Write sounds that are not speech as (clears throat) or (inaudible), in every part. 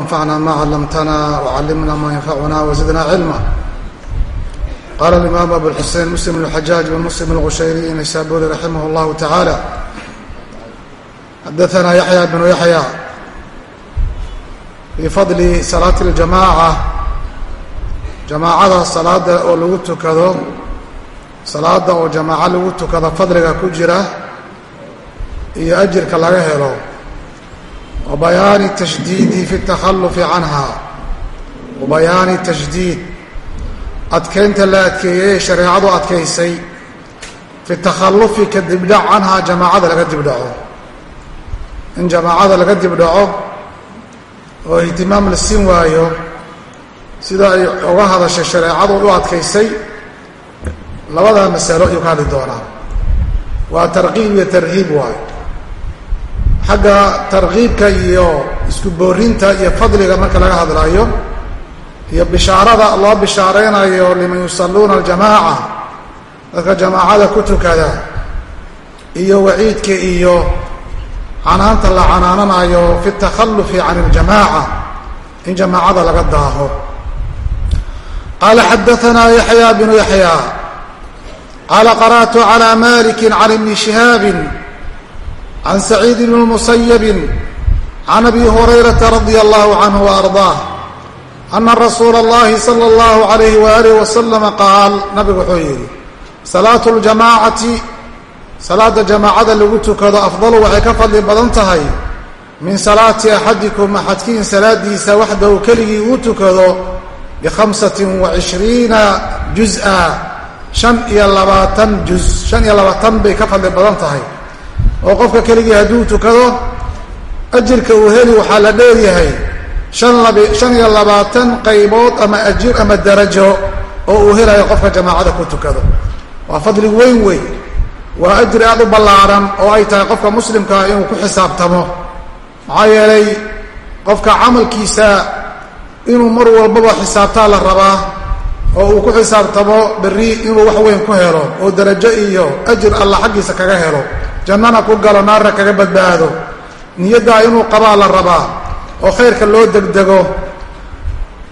anfacna ma callamtana wacallimna ma yanfacuna wazidna cilma qaala alimaam abuxusein muslim bn xajaaj wa muslim alqushayri naysaburi raximah llahu tacaala xadaanaa yaxya bnu yaxya fii fadli salaati ljamaaca jamaacada salaada oo lagu tukado salaada oo jamaaco lagu tukado fadliga ku jira iyo ajirka laga helo tashdiidi fi اtakhalufi canha wa bayaani tashdiid adkeynta la adkeeyey ee shareecadu adkaysay fi takhalufi ka dibdhac canhaa jamaacada laga dibdhaco in jamaacada laga dibdhaco oo ihtimaam la siin waayo sida ay uga hadashay shareecadu u adkaysay labadaa masalo ayuu ka hadli doonaa waa tarqiib iyo tarhiib waayo xagga tarkiibka iyo isku boorinta iyo fadliga marka laga hadlaayo iyo bishaarada loo bishaaraynayo liman yusalluuna aljamaaca dadka jamaacada ku tukada iyo waciidka iyo canaanta la canaananayo fi takhalufi can iljamaaca in jamaacada laga daaho. Qaala xadaanaa yaxya bnu yaxya qaala qara'tu calى maliki can ibni shihaabi can saciid bni musayabin can abi hurayrata radia allahu canhu waardaah ana rasuula allahi sala allahu alayh waalih wasalama qaal nabigu wuxuu yidhi salaatu ljamaacati salaada jamaacada lagu tukado afdalu waxay ka fadli badan tahay min salaati axadikum axadkiin salaadiisa waxdahu keligii uu tukado bikhamsatin wa cishriina juz-a shan iyo labaatan juz shan iyo labaatan bay ka fadli badan tahay oo qofka keligii hadduu tukado ajirka uu heli waxaa la dheeryahay shan iyo labaatan qaybood ama ajir ama darajo oo uu helayo qofka jamaacada ku tukado. Waa fadli weyn wey waa ajri aad u ballaaran oo ay tahay qofka muslimkaa inuu ku xisaabtamo. Maxaa yeelay qofka camalkiisa inuu mar walbaba xisaabtaa la rabaa oo uu ku xisaabtamo berri inuu wax weyn ku helo oo darajo iyo ajir alla xaggiisa kaga helo jannana ku galo naarna kaga badbaado. Niyaddaa inuu qabaa la rabaa oo khayrka loo degdego.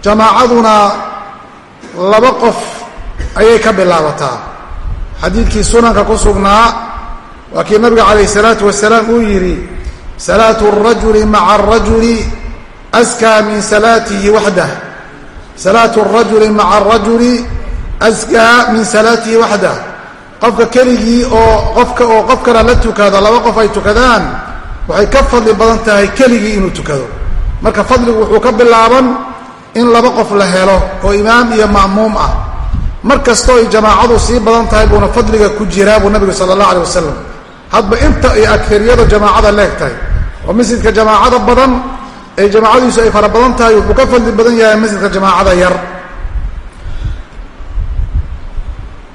Jamaacaduna laba qof ayay ka bilaabataa. Xadiidkii sunanka ku sugnaa waa kii nabiga calayh salaatu wasalaam uu yidhi salaatu arajuli maca arajuli askaa min salaatihi waxdah. Salaatu arajuli maca arajuli askaa min salaatihi waxdah qofka keligii oo qofka oo qofkana la tukado laba qof ay tukadaan waxay ka fadli badan tahay keligii inuu tukado. Marka fadligu wuxuu ka bilaaban in laba qof la helo oo imaam iyo ma'muum ah. Mar kastoo ay jamaacadu sii badan tahay buuna fadliga ku jiraa buu nabigu sala allah alay wasalam hadba inta ay agariyada jamaacada leeg tahay oo masjidka jamaacada badan ee jamaacadiisu ay fara badan tahay wuxuu ka fadli badan yahay masjidka jamaacada yar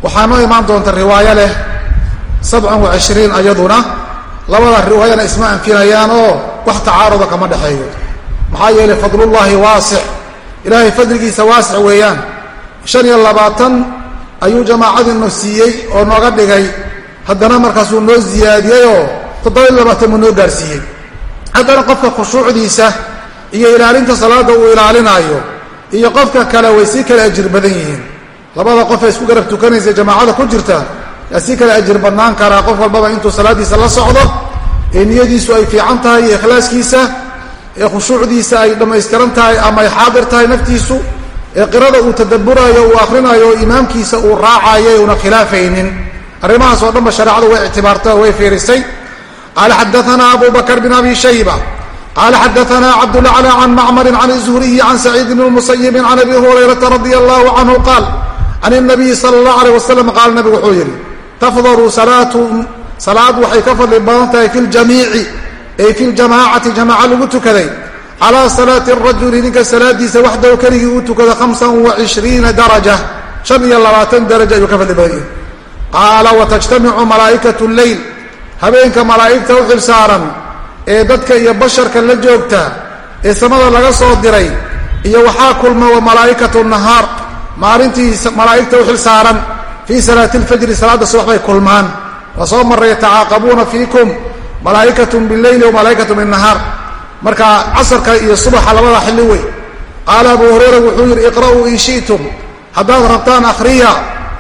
waxaa noo imaan doonta riwaayo leh sabcan wa cishriin ayaduna. Labada riwaayana isma anfinayaan oo wax tacaaruda kama dhexeeyo. Maxaa yeelay fadlullaahi waasic. Ilaahay fadligiisa waasic weeyaan. Shan iyo labaatan ayuu jamaacadiinu siiyey oo nooga dhigay. Haddana markaasuu noo ziyaadiyeyoo toddoba-iyo labaatan buu noo gaarsiiyey. Haddana qofka khushuucdiisa iyo ilaalinta salaada uu ilaalinaayo iyo qofka kale way sii kala ajir badan yihiin labada qof ee isku garab tukanaysa jamaacada ku jirta yaa sii kala ajir badnaan karaa qof walbaba intuu salaaddiisa la socdo ee niyadiisu ay fiican tahay iyo ikhlaaskiisa ee khushuucdiisa ay dhammaystiran tahay ama ay xaadir tahay naftiisu ee qirada uu tadaburaayo uu akhrinayo oo imaamkiisa uu raacayo una khilaafaynin. Arrimahaas oo dhanba shareecadu way ictibaartay oo way fiirisay. Qaala xadaanaa abu bakr bn abi shayba. Qaala xadaanaa cabdulacla can macmarin can zuhriyi can saciid bn musayibin can abi hurayrata radia allahu canhu qaal can nabiyi sala allahu aleyh wasalam qaala nabigu wuxuu yidhi tafdalu salaatu salaad waxay ka fadli badan tahay fi ljamiici ay fi ljamaacati jamaaca lagu tukaday calaa salaati arajuli ninka salaadiisa waxdaw keligii uu tukada hamsan wa cishriina daraja shan iyo labaatan daraja ayuu ka fadli badan yahay qaala watajtamicu malaa'ikatu lleyl habeenka malaa'igta u xilsaaran ee dadka iyo basharka la joogta ee samada laga soo diray iyo waxaa kulma wa nahaar maalintii malaa'igta u xil saaran fii salaati lfajri salaadda subax bay kulmaan. Waa soo marray yatacaaqabuuna fiikum malaa'ikatun bileyli wa malaa'ikatu binnahaar. Marka casarka iyo subaxa labada xilli wey. Qaala abu hurayra wuxuu yidhi iqra'uu in shi'tum. Haddaad rabtaan akhriya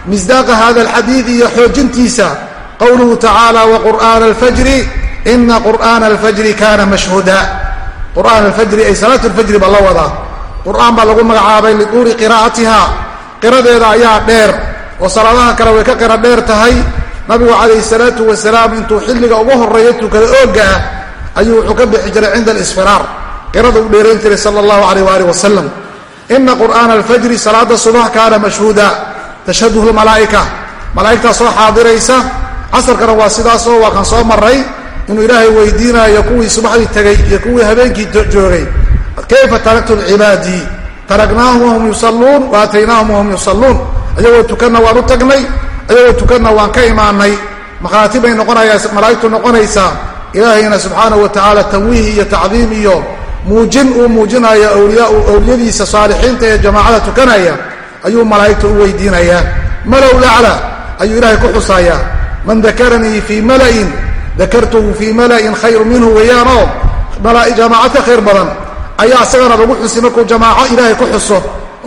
misdaaqa hada alxadiid iyo xoojintiisa qowluhu tacaala waqur'aana alfajri ina qur'aana alfajri kaana mashhuuda qur'aan alfajri ay salaatu lfajri baa la wadaa qur'aan baa lagu magacaabay liduuli qiraa'atiha. Qiradeeda ayaa dheer oo salaadaha kale way ka qira dheer tahay. Nabigu calayhi salaatu wasalaam intuu xilliga ugu horreeya tukada ooga ah ayuu wuxuu ka bixi jiray cinda alisfiraar. Qirada u dheerayn jiray sala allahu alayh waalih wasalam ina qur'aana alfajri salaada subax kaana mashhuuda. Tashhaduhu lmalaa'ika malaa'igtaa soo xaadiraysa. Casarkana waa sidaasoo waa kan soo maray inuu ilaahay weydiinaayo kuwii subaxdii tegey iyo kuwii habeenkii joogay kayfa taraktum cibaadii taraknaahum wahum yusalluun wa aataynaahum wahum yusalluun ayagoo tukanna waan u tagnay ayagoo tukanna waan ka imaanay makhaati bay noqonayaa malaa'igtu noqonaysaa ilaahayna subxaanahu wa tacaala tanwiih iyo tacdiim iyo muujin uu muujinayo awliyadiisa saalixiinta ee jamaacada tukanaya ayuu malaa'igta u weydiinayaa malow lacla ayuu ilaahay ku xusayaa man dakaranii fii mala'in dakartuhu fii mala'in khayru minhu weeyaanoo jamaacad ka khayr badan ayaa isagana lagu xusi markuu jamaaco ilaahay ku xuso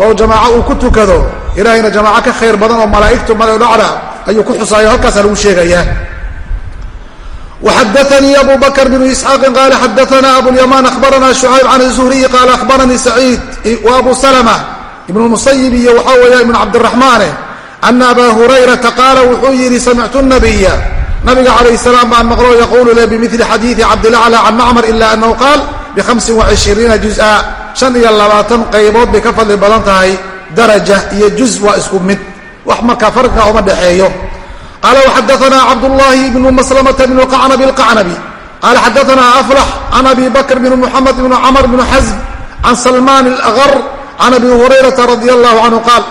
oo jamaaco uu ku tukado ilaahayna jamaaco ka khayr badan oo malaa'igtu malodhacda ayuu ku xusaayo halkaasaa lagu sheegayaa وxadثnي أbو bكر بن إسحاaq qال xadثna أبواليمان أخبرna شعyب عن الزهري qال أخبرني سعيid وأbو سلمة بن المسyب iyo waxaa weya iبن cabدالرحمaن أن أbا هريرةa qاala wuxuu yihi سمعت النبي nabiga عalaيه السلام baan mqlo yqul le بmثل xadيiثi cabdالأعلى عن mcmر إلا أنه qاal bihamsin waishriina jusa shan iyo labaatan qaybood bay ka fadli badan tahay daraja iyo juz waa isku mid wax markaa farqiga uma dhexeeyo qaala waxadaanaa cabdullaahi bnu maslamata bnu qacnabi alqacnabi qaala xadaanaa aflax can abi bakr bn muxamed bn camr bn xasm can salmaan alaqar can abi hurayrata radi allahu canhu qaal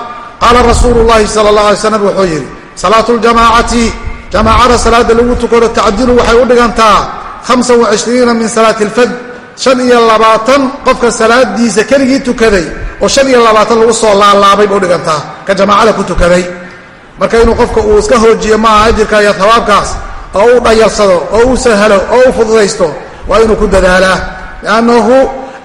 qaala rasuulu llahi sala allah alay slam wuxuu yidhi salaatu ljamaacati jamaacada salaada lagu tukado tacdilu waxay u dhigantaa hamsa waishriina min salaati alfajr shan iyo labaatan qofka salaadiisa keligii tukaday oo shan iyo labaatan lagu soo laalaabay ba udhigantaa ka jamaacada ku tukaday. Marka inuu qofka uu iska hoojiyo maaha ajirka iyo hawaabkaas oo u dhayarsado oo u sahlo oo u fududaysto waa inuu ku dadaalaa liannahu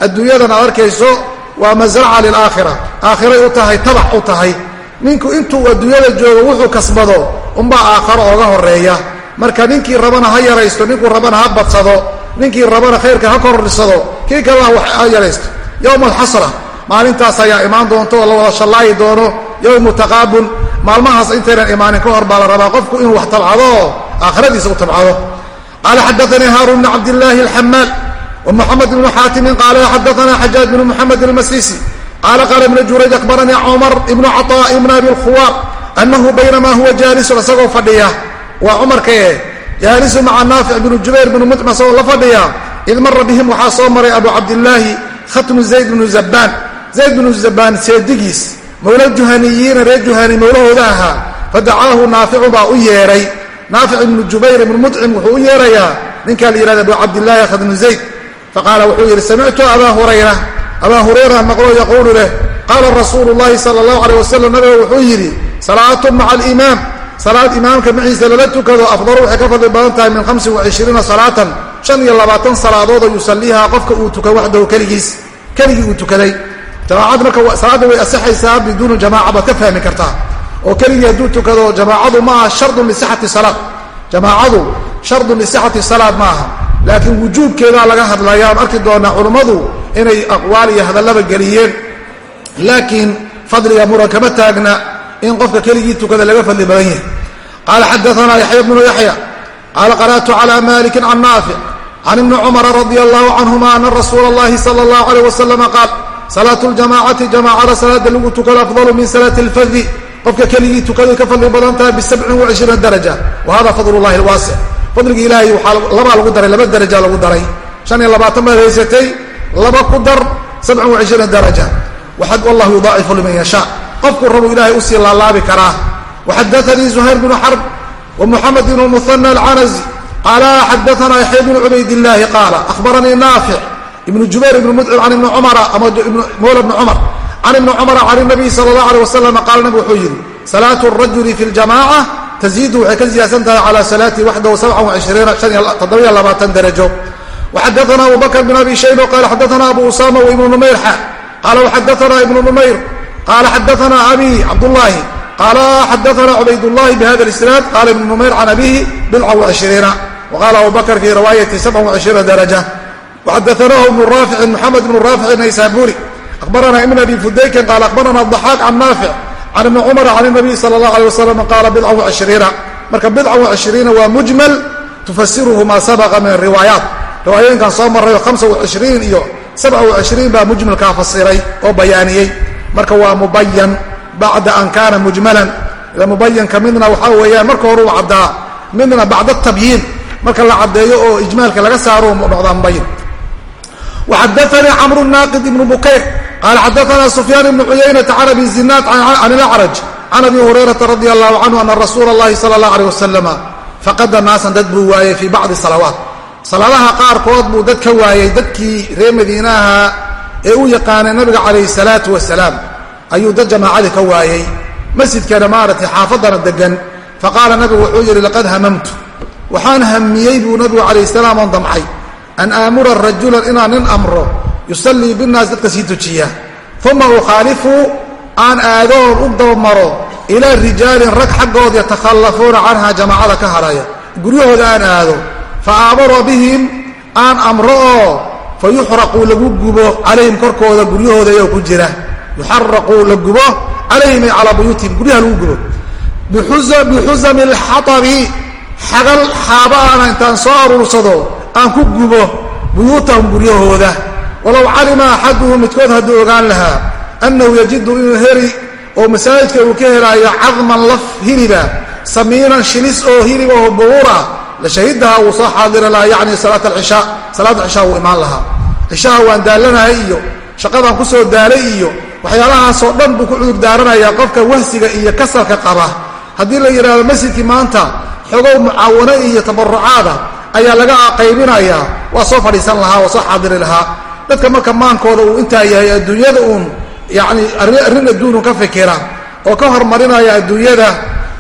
adduunyadan aad arkayso waa masraca lilaakhira. Aakhiray u tahay tabac u tahay. Ninku intuu adduunyada joogo wuxuu kasbado unbaa aakharo ooga horreeya marka ninkii rabana ha yaraysto ninkuu rabana ha badsado ninkii rabana khayrka ha kordhisado kii kalena wax ha yaraysto. Yowma alxasra maalintaas ayaa imaan doonto oo la wada shallaayi doono. Yowmu taqaabun maalmahaas intaynan imaanin ka hor baa la rabaa qofku inuu wax tabcado aakhiradiisa u tabcado. Qaala xadaanii haarun bn cabdillaahi alxamaal wmuxamed bnu xaatimin qaala xadaanaa xajaaj bnu muxamed almasiisi qaala qaala ibnu jurayj akbaranii cumar ibnu caطaa'i bn abi lkhuwaar anahu baynamaa huwa jaalisun isagoo fadhiya. Waa cumarkae jaalisu maca naafic binu jubayr binu mutcim asagoo la fadhiya id mara bihim waxaa soo maray abu cabdilaahi khatmu zayd bnu zabaan zayd bnu zabaan seedigiis mowla juhaniyiina reer juhani mowlahooda ahaa fadacaahu naaficu baa u yeedhay naafic ibnu jubayr ibnu mutcim wuxuu u yeedhayaa ninkaa la yihahda abu cabdilaahi khatmu zayd faqaala wuxuu yidhi samictu abaa hurayra abaa hurayra maqlo yaquulu leh qaala rasuulu llaahi sala allahu aleyh wasalam nabiga wuxuu yidhi salaatu maca alimaam salaad imaamka maciisa lala tukado afdalu waxay ka fadli badan tahay min hamsin waishriina salaatan. Shan iyo labaatan salaadoodoo yusaliihaa qofka uu tukan waxdahu keligiis keligii uu tukaday. Jamaacad marka salaadda way asixaysaa biduuni jamaaca baad ka fahmi kartaa. Oo keligii hadduu tukado jamaacadu ma aha shardun lisixati salaad. Jamaacadu shardun lisixati salaad ma aha. Laakiin wujuubkeedaa laga hadlaya aan arki doonaa culummadu inay aqwaal iyo hadallaba geliyeen. Laakiin fadliga muran kama taagna in qofka keligii tukada laga fadli badan yahay qaala xadaanaa yaxya bnu yaxya qaala qara'tu cala maliki can naafic can ibni cumara radia allahu canhuma ana rasuula اllahi sala اllahu aleyh wasalama qaal salaatu ljamacati jamaacada salaada lagu tukado afdalu min salaati اlfadi qofka keligii tukaday ka fadli badan tahay bisabcin waishriina daraja wa hada fadl llahi alwaasic fadligii ilaahay waxaa labaa lagu daray laba daraja lagu daray shan iyo labaatan baad haysatay laba ku dar sabcan waishriina daraja wallahu yudaacifu liman yashaa qofkuu rabuu ilaahay u sii laalaabi karaa. Waxadaanii zuhayr bnu xarb wmuxamed bn muhana alcanazi qaala xadaanaa yaxya bnu cubaydillaahi qaala ahbaranii naafic ibnu jubayr ibnu mudcim an ibni cumara ama mawla bni cumar can ibni cumara can inabiyi sala allah aleh wasalam qaala nabigu wuxuu yidhi salaatu rajuli fi ljamaaca taziidu waxay ka ziyaadsan tahay cala salaatii waxdahu aaaaaadarajo waxadaana abubakr bn abi shayba qaala xadaana abu usaama waibnu numayr xa qaala waxadaanaa ibnu numayr qala xadثna abi cabdالlahi qala xadثna cubaydالlahi bhada الاسناad qala ibnu numayr can abihi bidca وعشhriina وqala abu bakr fi riwaayati سبca وعشhriina daraجة وxadثnahu ibnu raafici mxamed ibnu raafic naysaburi akhbarana ibn abi fudaykin qala akhbarana ضaxaaq can naafic can ibni cumar can الnabiy salى الlah عalيه wasalam qala bidca وعشhriina marka bidca وعشhriina waa mujmal tufasiruhu ma sabqa min الriwaayaat riwaayooyinkan soo marrayo hamsa وعishriin iyo sabca وعishriin baa mujmalkaa fasiray oo bayaaniyey marka waa mubayan bacda an kaana mujmalan. Mubayanka midna waxaa weeyaan marka hore uu caddaa midna bacda tabyiin marka la caddeeyo oo ijmaalka laga saaro noqdaa mubayan waxadaanii camru naaqid ibnu bukayr qaala xadaanaa sufyaan ibnu cuyaynata can abi zinaad can ilacraj can abi hurayrata radia allahu canhu ana rasuula allahi sala allah aleyh wasalama faqada naasan dad buu waayey fii bacdi salawaat. Salaadaha qaarkood buu dad ka waayey dadkii reer madiinaha ee u yaqaanay nabiga calayhi salaatu wasalaam ayuu dad jamaacadii ka waayey masjidkana maaragtay xaafadana degan faqaala nabigu wuxuu yidhi laqad hamamtu. Waxaan hamiyey buu nabigu calayh salaam oon damcay. An aamura rajulan inaan nin amro yusallii binnaas dadka sii tujiya. Uma ukhaalifu aan aadoon u dabamaro ilaa rijaalin rag xaggood yatakhallafuuna canha jamaacada ka hadhaya guryahooda aan aado. Fa aamara bihim aan amro oo fa yuxraquu lagu gubo calayhim korkooda guryahooda ayoo ku jira. Yuxaraquu la gubo calayhim ay calaa buyuutihim guryaha lagu gubo. Bixusami alxatabi xagal xaabaana intaan soo aruursado aan ku gubo buyuutahum guryahooda. Walow calima axaduhum midkood hadduu ogaan lahaa annahu yajidu inuu heri oo masaajidka uu ka helaayo cadman laf hiliba samiinan shilis oo hilib oo buruura la shahidaha wuu soo xaadiri lahaa yacni salaat alcishaa salaadda cishaa wuu imaan lahaa cishaha waan daallanahay iyo shaqadaan ku soo daalay iyo waxyaalahaasoo dhan buu ku cudur daaranayaa qofka wahsiga iyo kasalka qaba haddii la yidhahdo masjidkii maanta xogow mucaawano iyo tabarucaada ayaa laga qaybinayaa waa soo fadhiisan lahaa waa soo xaadiri lahaa dadka marka maankooda uu intaa yahay adduunyada uun yani arrin adduunu ka fikira oo ka hormarinaya adduunyada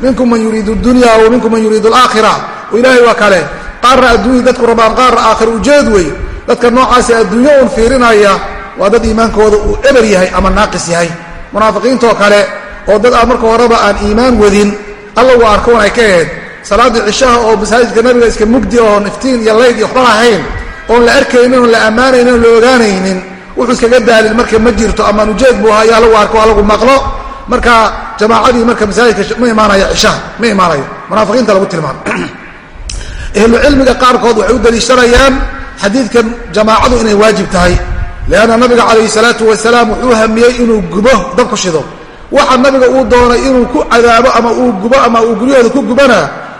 minkum man yuriidu dunya wa minkum man yuriidu alaakhira ilaahay waa kale. Qaarna adduunya dadku rabaan qaarna aakhir ujeed wey dadka noocaasi adduunyo uun fiirinaya waa dad iimaankooda uu eber yahay ama naaqis yahay. Munaafiqiintoo kale oo dad aan marka horeba aan iimaan wadin alla uu arkoon ay ka aheyd salaaddii cishaha oo masaajidka nabiga iska mugdi oon iftiin iyo layd iyo waxba lahayn oon la arkaynin oon la ammaanaynin oon la ogaanaynin wuxuu iskaga daalin marka ma jirto amaan ujeed buu ahaa lagu arko alagu maqlo. Marka jamaacadii marka masaajidka ma imaanaya cishaha ma imaanayo. Munaafiqiinta lagu tilmaamo (clears throat) ahlucilmiga qaarkood waxay u daliishanayaan xadiidkan jamaacadu inay waajib tahay. Leanna nabiga calayhi salaatu wasalaam wuxuu hamiyey inuu gubo dab ku shido. Waxa nabiga uu doonay inuu ku cadaabo ama uu gubo ama uu guryahooda ku gubana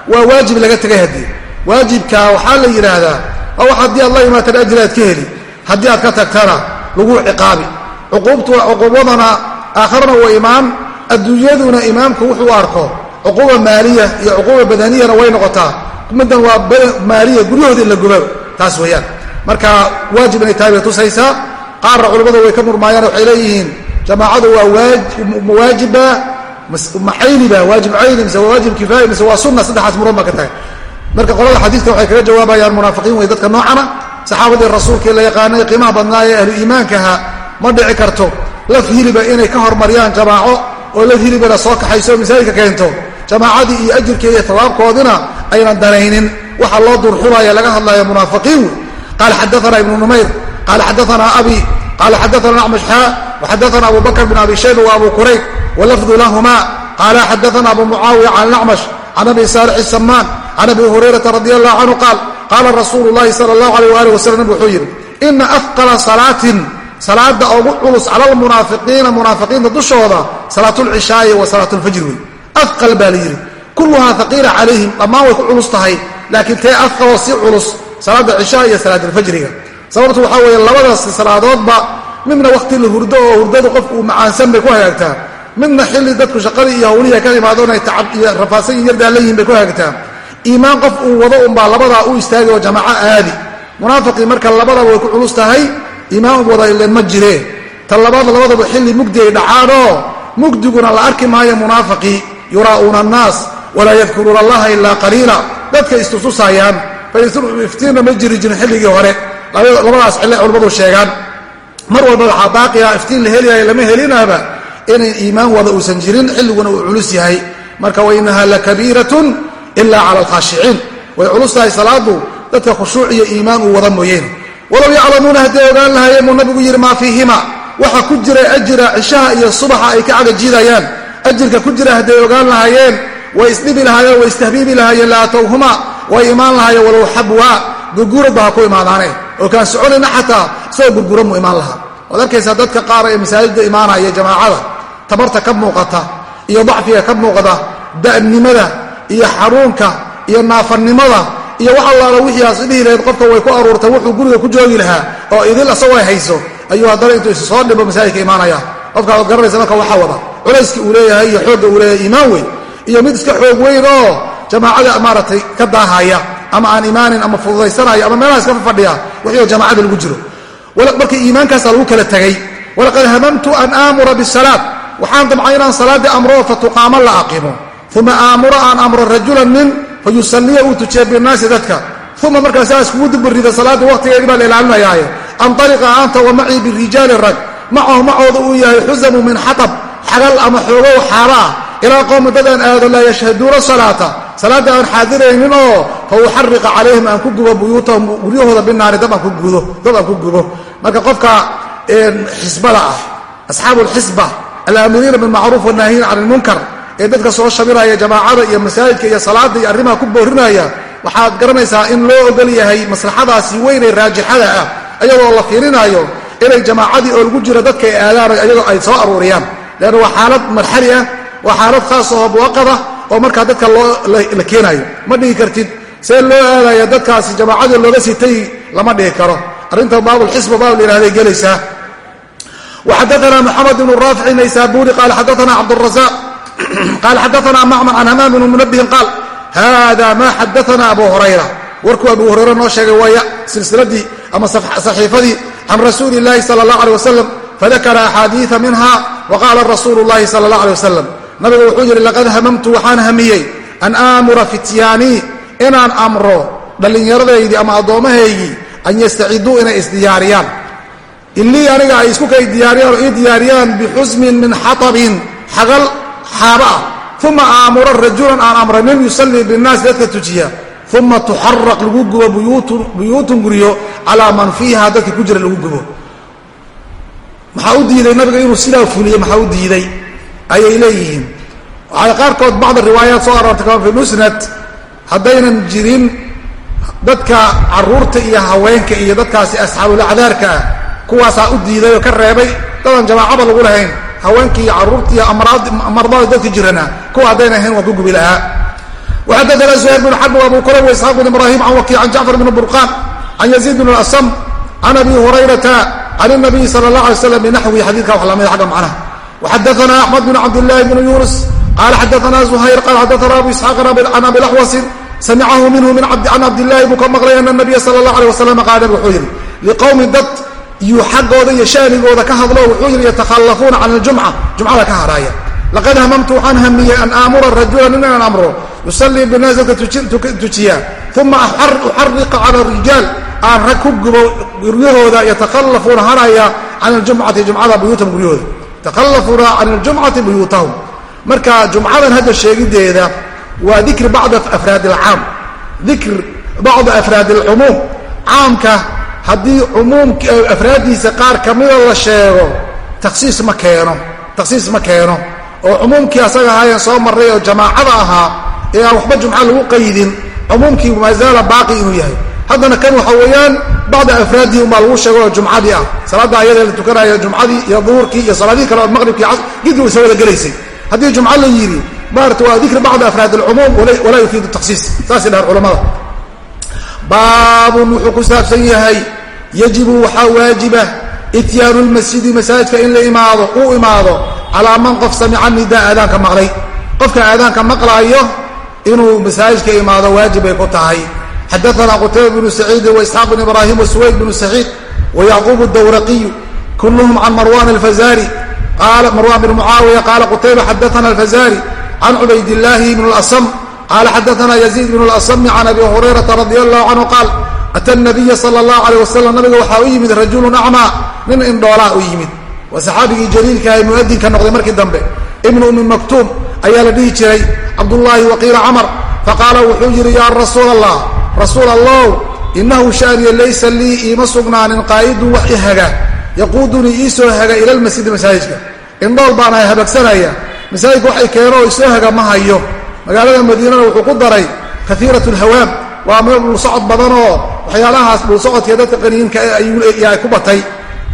waa waajib laga tegay haddii. Waajibkaa waxaa la yidhaahdaa wax haddii aad la imaatan ajri aad ka heli haddii aad ka tagtana lagu ciqaabi. Cuquubadana aakharana waa imaan adduunyaduna imaamku wuxuu arko cuquuba maaliya iyo cuquuba badaniyana way noqotaa middan waa maaliya guryahooda in la gubo taas weeyaan marka waajib inay tahay bay tusaysaa. Qaarna culimmadu way ka murmaayaan waxay leeyihiin jamaacadu waa waajiba maxayniba waajib cayni mise waa waajib kifaaya mise waa sunna saddexaas muran ka tahay. Marka qolada xadiidka waxay kaga jawaabayaan munaafiqiin wey dadka noocana. Saxaabadii rasuulkii la yaqaanay qiimaha badnaa ee ahlu iimaankaha ma dhici karto. Laf hiliba inay ka hormariyaan jamaaco oo laf hilibana soo kaxayso masaajidka keento. Jamaacadii iyo ajirkeedi iyo tawaabkoodina aynan danaynin waxa loo durxulaya laga hadlaya munaafiqiin wey qaala xadaana ibnu numayr qaala xadaana abi qaala xadaana acmash xaa waxadaana abu bakr bin abi shayba wa abu kurayb walafdu lahuma. Qaala xadaana abu mucaawiya can acmash can abi saalix isamaan can abi hurayrata radi allahu canhu qaal qaala rasuulu llahi sala allahu alayh waalih wasalam nabig wuxuu yidhi ina afqala salaatin salaada ugu culus cala almunaafiqiina munaafiqiinta dushooda salaatulcishaa'i wa salaatulfajri wey afqal baa la yidhi kulluhaa haqiila calayhim dhammaan way ku culus tahay laakiin tee afqaloo si culus salaada cishaa iyo salaatalfajriga sababtu waxaa weeye labadaas salaadoodba midna wakhti la hurdo oo hurdadu qofku uu macaansan bay ku hagaagtaa. Midna xilli dadku shaqadii iyo hawlihii ka imaado inay tacab iyo rafaasan iyo yardaalan yihiin bay ku hagaagtaa. Iimaan qof uu wado unbaa labadaa u istaagi oo jamaaco aadi. Munaafiqii marka labadaba way ku culus tahay iimaan wada ilen ma jiree. Ta labaad ay walaa yadkuruuna allaha ilaa qaliila. Dadka istutusayaan faiftiinna ma jiri jirin xilligii hore. Labadaas cille culimmadu sheegaan. Mar walba waxaa baaqiya iftiin la heliyayo lama helinaba inay iimaan wada uusan jirin xilliguna uu culus yahay. Marka wainaha lakabiiratun ila cala alkhaashiciin way culus tahay salaadu dadka khushuuc iyo iimaan uu wada mooyeen. Walow yaclamuuna hadday ogaan lahaayeen buu nabigu yidhi maa fiihima? Waxa ku jira ajira cishaha iyo subaxa ay ka cagajiidayaan ajirka ku jira hadday ogaan lahaayeen way isdhibi lahaayeen way istahbiibi lahaayeen la atowhuma way imaan lahaayeen walow xabwa gurguradba ha ku imaadaane oo kaan soconayna xataa isagoo gurgura mu imaan lahaa. Waad arkaysaa dadka qaar ee masaajidda imaanaya jamaacada tabarta ka muuqata iyo dacfiga ka muuqda da'nimada iyo xanuunka iyo naafanimada iyo wax allaala wixii aas dhihi lahayd qofka way ku aruurtay wuxuu guriga ku joogi lahaa oo idil asagoo ay hayso ayuu haddana intuu isu dhibo masaajidka imaanaya. Qofka waad garanaysa marka waxa wada culayskii uu leeyahay iyo xoogga uu leeyahay iimaan weyn iyo mid iska xoog weyn jamaacada maaragtay ka daahaya ama aan imaanin ama fududaysanaya ama meelaha iska fadhiya wixii oo jamaacada lagu jiro. Marka iimaankaasa lagu kala tegay walaqad hamamtu an aamura bisalaat waxaan damcay inaan salaaddii amro fatuqaamo la aqimo uma aamura aan amro rajulan nin fa uu tujiya binnaasi dadka. Uma markaasaa iskugu dibirida salaaddii waqtigeedii baa la ilaalinayaaye analiqa anta wa macii birijaali rag. Macahu macooda uu yahay xusamu min xatab xagal ama xoogow xaaba ah ilaa qowmi dad aan aado laa yashhaduuna salaata. Salaadda aan xaadiraynin oo fa uxariqa calayhim aan ku gubo buyuutahum guryahooda binaari dab aan ku gubo marka qofka xisbada ah asxaabu lxisba alaamiriina bilmacruuf wanaahiyiin can ilmunkar ee dadka soo shabiraya jamaacada iyo masaajidka iyo salaada iyo arrimaha ku boorinaya waxaad garanaysaa in loo ogol yahay maslaxadaasi weynee raajixada ah ayagoo la fiirinaayo inay jamaacadii oo lagu jiro dadka ay aadaan ayagoo ay soo aruuriyaan. Leanna waa xaalad marxali ah waa xaalad khaas oo muwaqada oo markaa dadka la keenayo ma dhigi kartid see loo aadaya dadkaasi jamaacadii looga sitay lama dhigi karo arrinta baabulxisba baab la yihahday gelaysaa وxadثna mحamed بن rاafic naysaburi qal xadثna cabdالرaزاq (clears throat) qal xadثna mcmر can hmam بn mنbهin qaal hada ma xadثna abu hurayra warkuu abu hurayra noo sheegay waaya silsiladii ama صaxiifadii can rasuuli الlahi salى الlaه عalيه waslم fadakra أxaadiiثa minha وqala rasuulu الlahi salى الlaه عalيه waslم nabigu wuxuu yihi laqad hamamtu waxaan hamiyey an aamura fityaanii inaan amro dhallinyaradaydii ama addoommahaygii an yastaciduu inay isdiyaariyaan. Ilii aniga ay isku kay diyaariyaan oo ii diyaariyaan bixusmin min xatabin xagal xaaba ah. Uma aamura rajulan aan amra nin yusallii binnaas dadka tujiya. Uma tuxaraq lagu gubo buyuutun guryo calaa man fiiha dadka ku jira lagu gubo. Maxaa u diiday nabiga inuu sidaa fuliyo? Maxaa u diiday ayay leeyihiin. Waxay qaarkood bacd riwaayaat soo aroortay kama fi musnad. Haddaynan jirin dadka carruurta iyo haweenka iyo dadkaasi asxaabulacdaarka ah kuwaasaa u diiday oo ka reebay dadaan jamaacaba lagu lahayn haweenkii iyo carruurta iyo dadka jirana kuwa haddayna ahayn waan ku gubi lahaa. Waxadadana suhayr bn xarb abu kurab waisxaaq bn ibraahim can wakiic can jacfar bn burqaan can yaziid bn asam can abi hurayrata can nabiyi sala allah alay slam binaxwi xadiidka wax lamida ah xagga macnaha waxadaana axmed bn cabdillahi bn yunus qala xadaana zuhayr qala xadaana abu isxaaq can abi laxwasin samicahu minhu can cabdillahi buu ka maqlay ana nabiya sala اllah alيh wasalam qaala nabig wuxuu yidhi liqowmi dad iyuu xaggooda iyo shaanigooda ka hadlo wuxuu yidhi yatakhallafuuna can aljumca jumcada ka haraaya laqad hamamtu waxaan hamiyey an aamura rajulan inaan amro yusallii binaas dadka tujiya uma uxariqa cala rijaal aan rag ku gubo guryahooda yatakhallafuuna haraya can aljumcati jumcada buyuutahum guryahooda yatakhallafuuna can aljumcati buyuutahum marka jumcadan hadda sheegideeda waa dikri bacd afraad alcaam dikr bacda afraad alcumuum caamka haddii cumuumk afraaddiisa qaar ka mida la sheego takhsiis ma keeno takhsiis ma keeno oo cumuumkii asaga ahaayeen soo marray oo jamaacada ahaa ee aan waxba jumca lagu qaydin cumuumkii maazaala baaqi inuu yahay haddana kan waxa weeyaan bacda afraadii unbaa lagu sheego oo jumcadii ah. Salaadda ayada la tukanayo jumcadii iyo duhurkii iyo salaadihii kale ood maqribkii giddi waysa wada gelaysay. Haddii jumco la yidhi maarata waa dikri bacda afraad alcumuum walaa yufiidu takhsiis. Saasay dhahan culamada. Baabun wuxuu ku saabsan yahay yajibu waxaa waajiba ityaanu lmasjidi masaajidka in la imaado uu imaado calaa man qof samica nidaa aadaanka maqlay. Qofka aadaanka maqlaayo inuu masaajidka imaado waajib bay ku tahay xadaana qutayba bnu saciidin waisxaaq bn ibraahim wasuwayd bnu saciid wayacquub dawraqiyu kulluhum can marwan alfazari marwan bn mucaawiya qaala qutayba xadaana alfazari can cubaydillaahi bn اlasm qaala xadaana yaziid bn اlasmi can abi hurayrata radi allahu canhu qaal ata nabiya sala allahu alayh wasalam nabiga waxaa u yimid rajulun acmaa nin indhoolaa u yimid waa saxaabigii jaliilka ee mu'adinka noqday markii dambe ibnu ummi maktuum ayaa la dhihi jiray cabdullaahi waqiila camar faqaala wuxuu yidhi yaa rasuul allah rasuul allow inahu shaaniya laysa lii iima sugnaanin qaa'idun wax i haga yaquudunii ii soo haga ila lmasjidi masaajidka indhool baan ay habagsanaya masaajidka waxay keeno oo isoo haga ma hayo magaalada madiinana wuxuu ku daray kaiirat lhawaam waa meel dhulsocod badanoo waxyaalahaas dhulsocodkee dadka qaniinka ay ku batay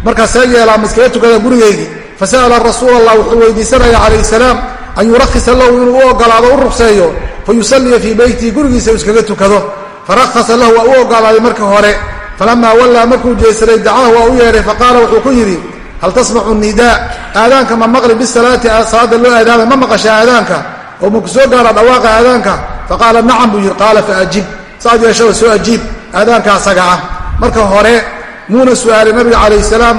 markaasee yeelaa maskaga tukada gurigeygii fasa'ala rasuul allah wuxuu weydiisanaya calayh salaam an yurakisa lahu inuu u ogolaado u ruqseeyo fa yusalliya fii beytihi gurigiisa uu iskaga tukado farahasa lahu waa u ogolaaday marka hore. Falamaa wallaa markuu jeesaday dacahu waa u yeedhay faqaala wuxuu ku yidhi hal tasmacu nidaa? Aadaanka ma maqli bisalaati salaada loo aadaamay ma maqasha aadaanka? Oo maku soo gaara dhawaaqa aadaanka? Faqaala nacam buu yidhi qaala faajib. Saad yeeshaba soo ajiib aadaanka asaga ah. Marka hore muuna su'aalay nabiga calayh salaam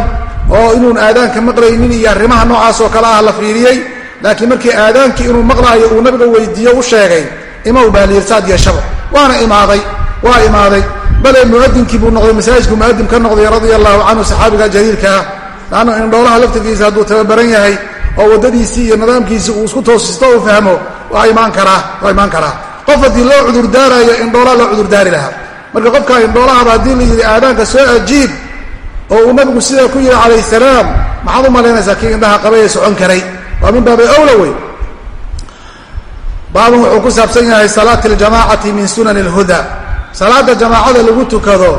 oo inuun aadaanka maqlaynin iyo arrimaha noocaas oo kale ah la fiiriyey laakiin markii aadaankii inuu maqlaayo uu nabiga weydiiyo u sheegay imaw baaliyir saad yeeshaba. Waana imaaday waa imaaday. Bale muadinkii buu noqday masaajidku muadim ka noqday radia allahu canhu saxaabiga jaliilka ah. Laanna indhoolaha laftirkiisa hadduu tababaran yahay oo waddadiisii iyo nidaamkiisii uu isku toosisto uu fahmo waa imaan karaa qof haddii loo cudurdaarayo indhoolaa loo cudurdaari lahaa. Marka qofka indhoolahaba haddii la yidhi aadaanka soo ajiib oo uu nabigu sidaa ku yidhi calayh salaam maxaad u malaynaysaa kii indhaha qabay ee socon karay? Waa min baabi awla wey baabun wuxuu ku saabsan yahay salaati aljamaacati min sunan اlhuda salaada jamaacada lagu tukado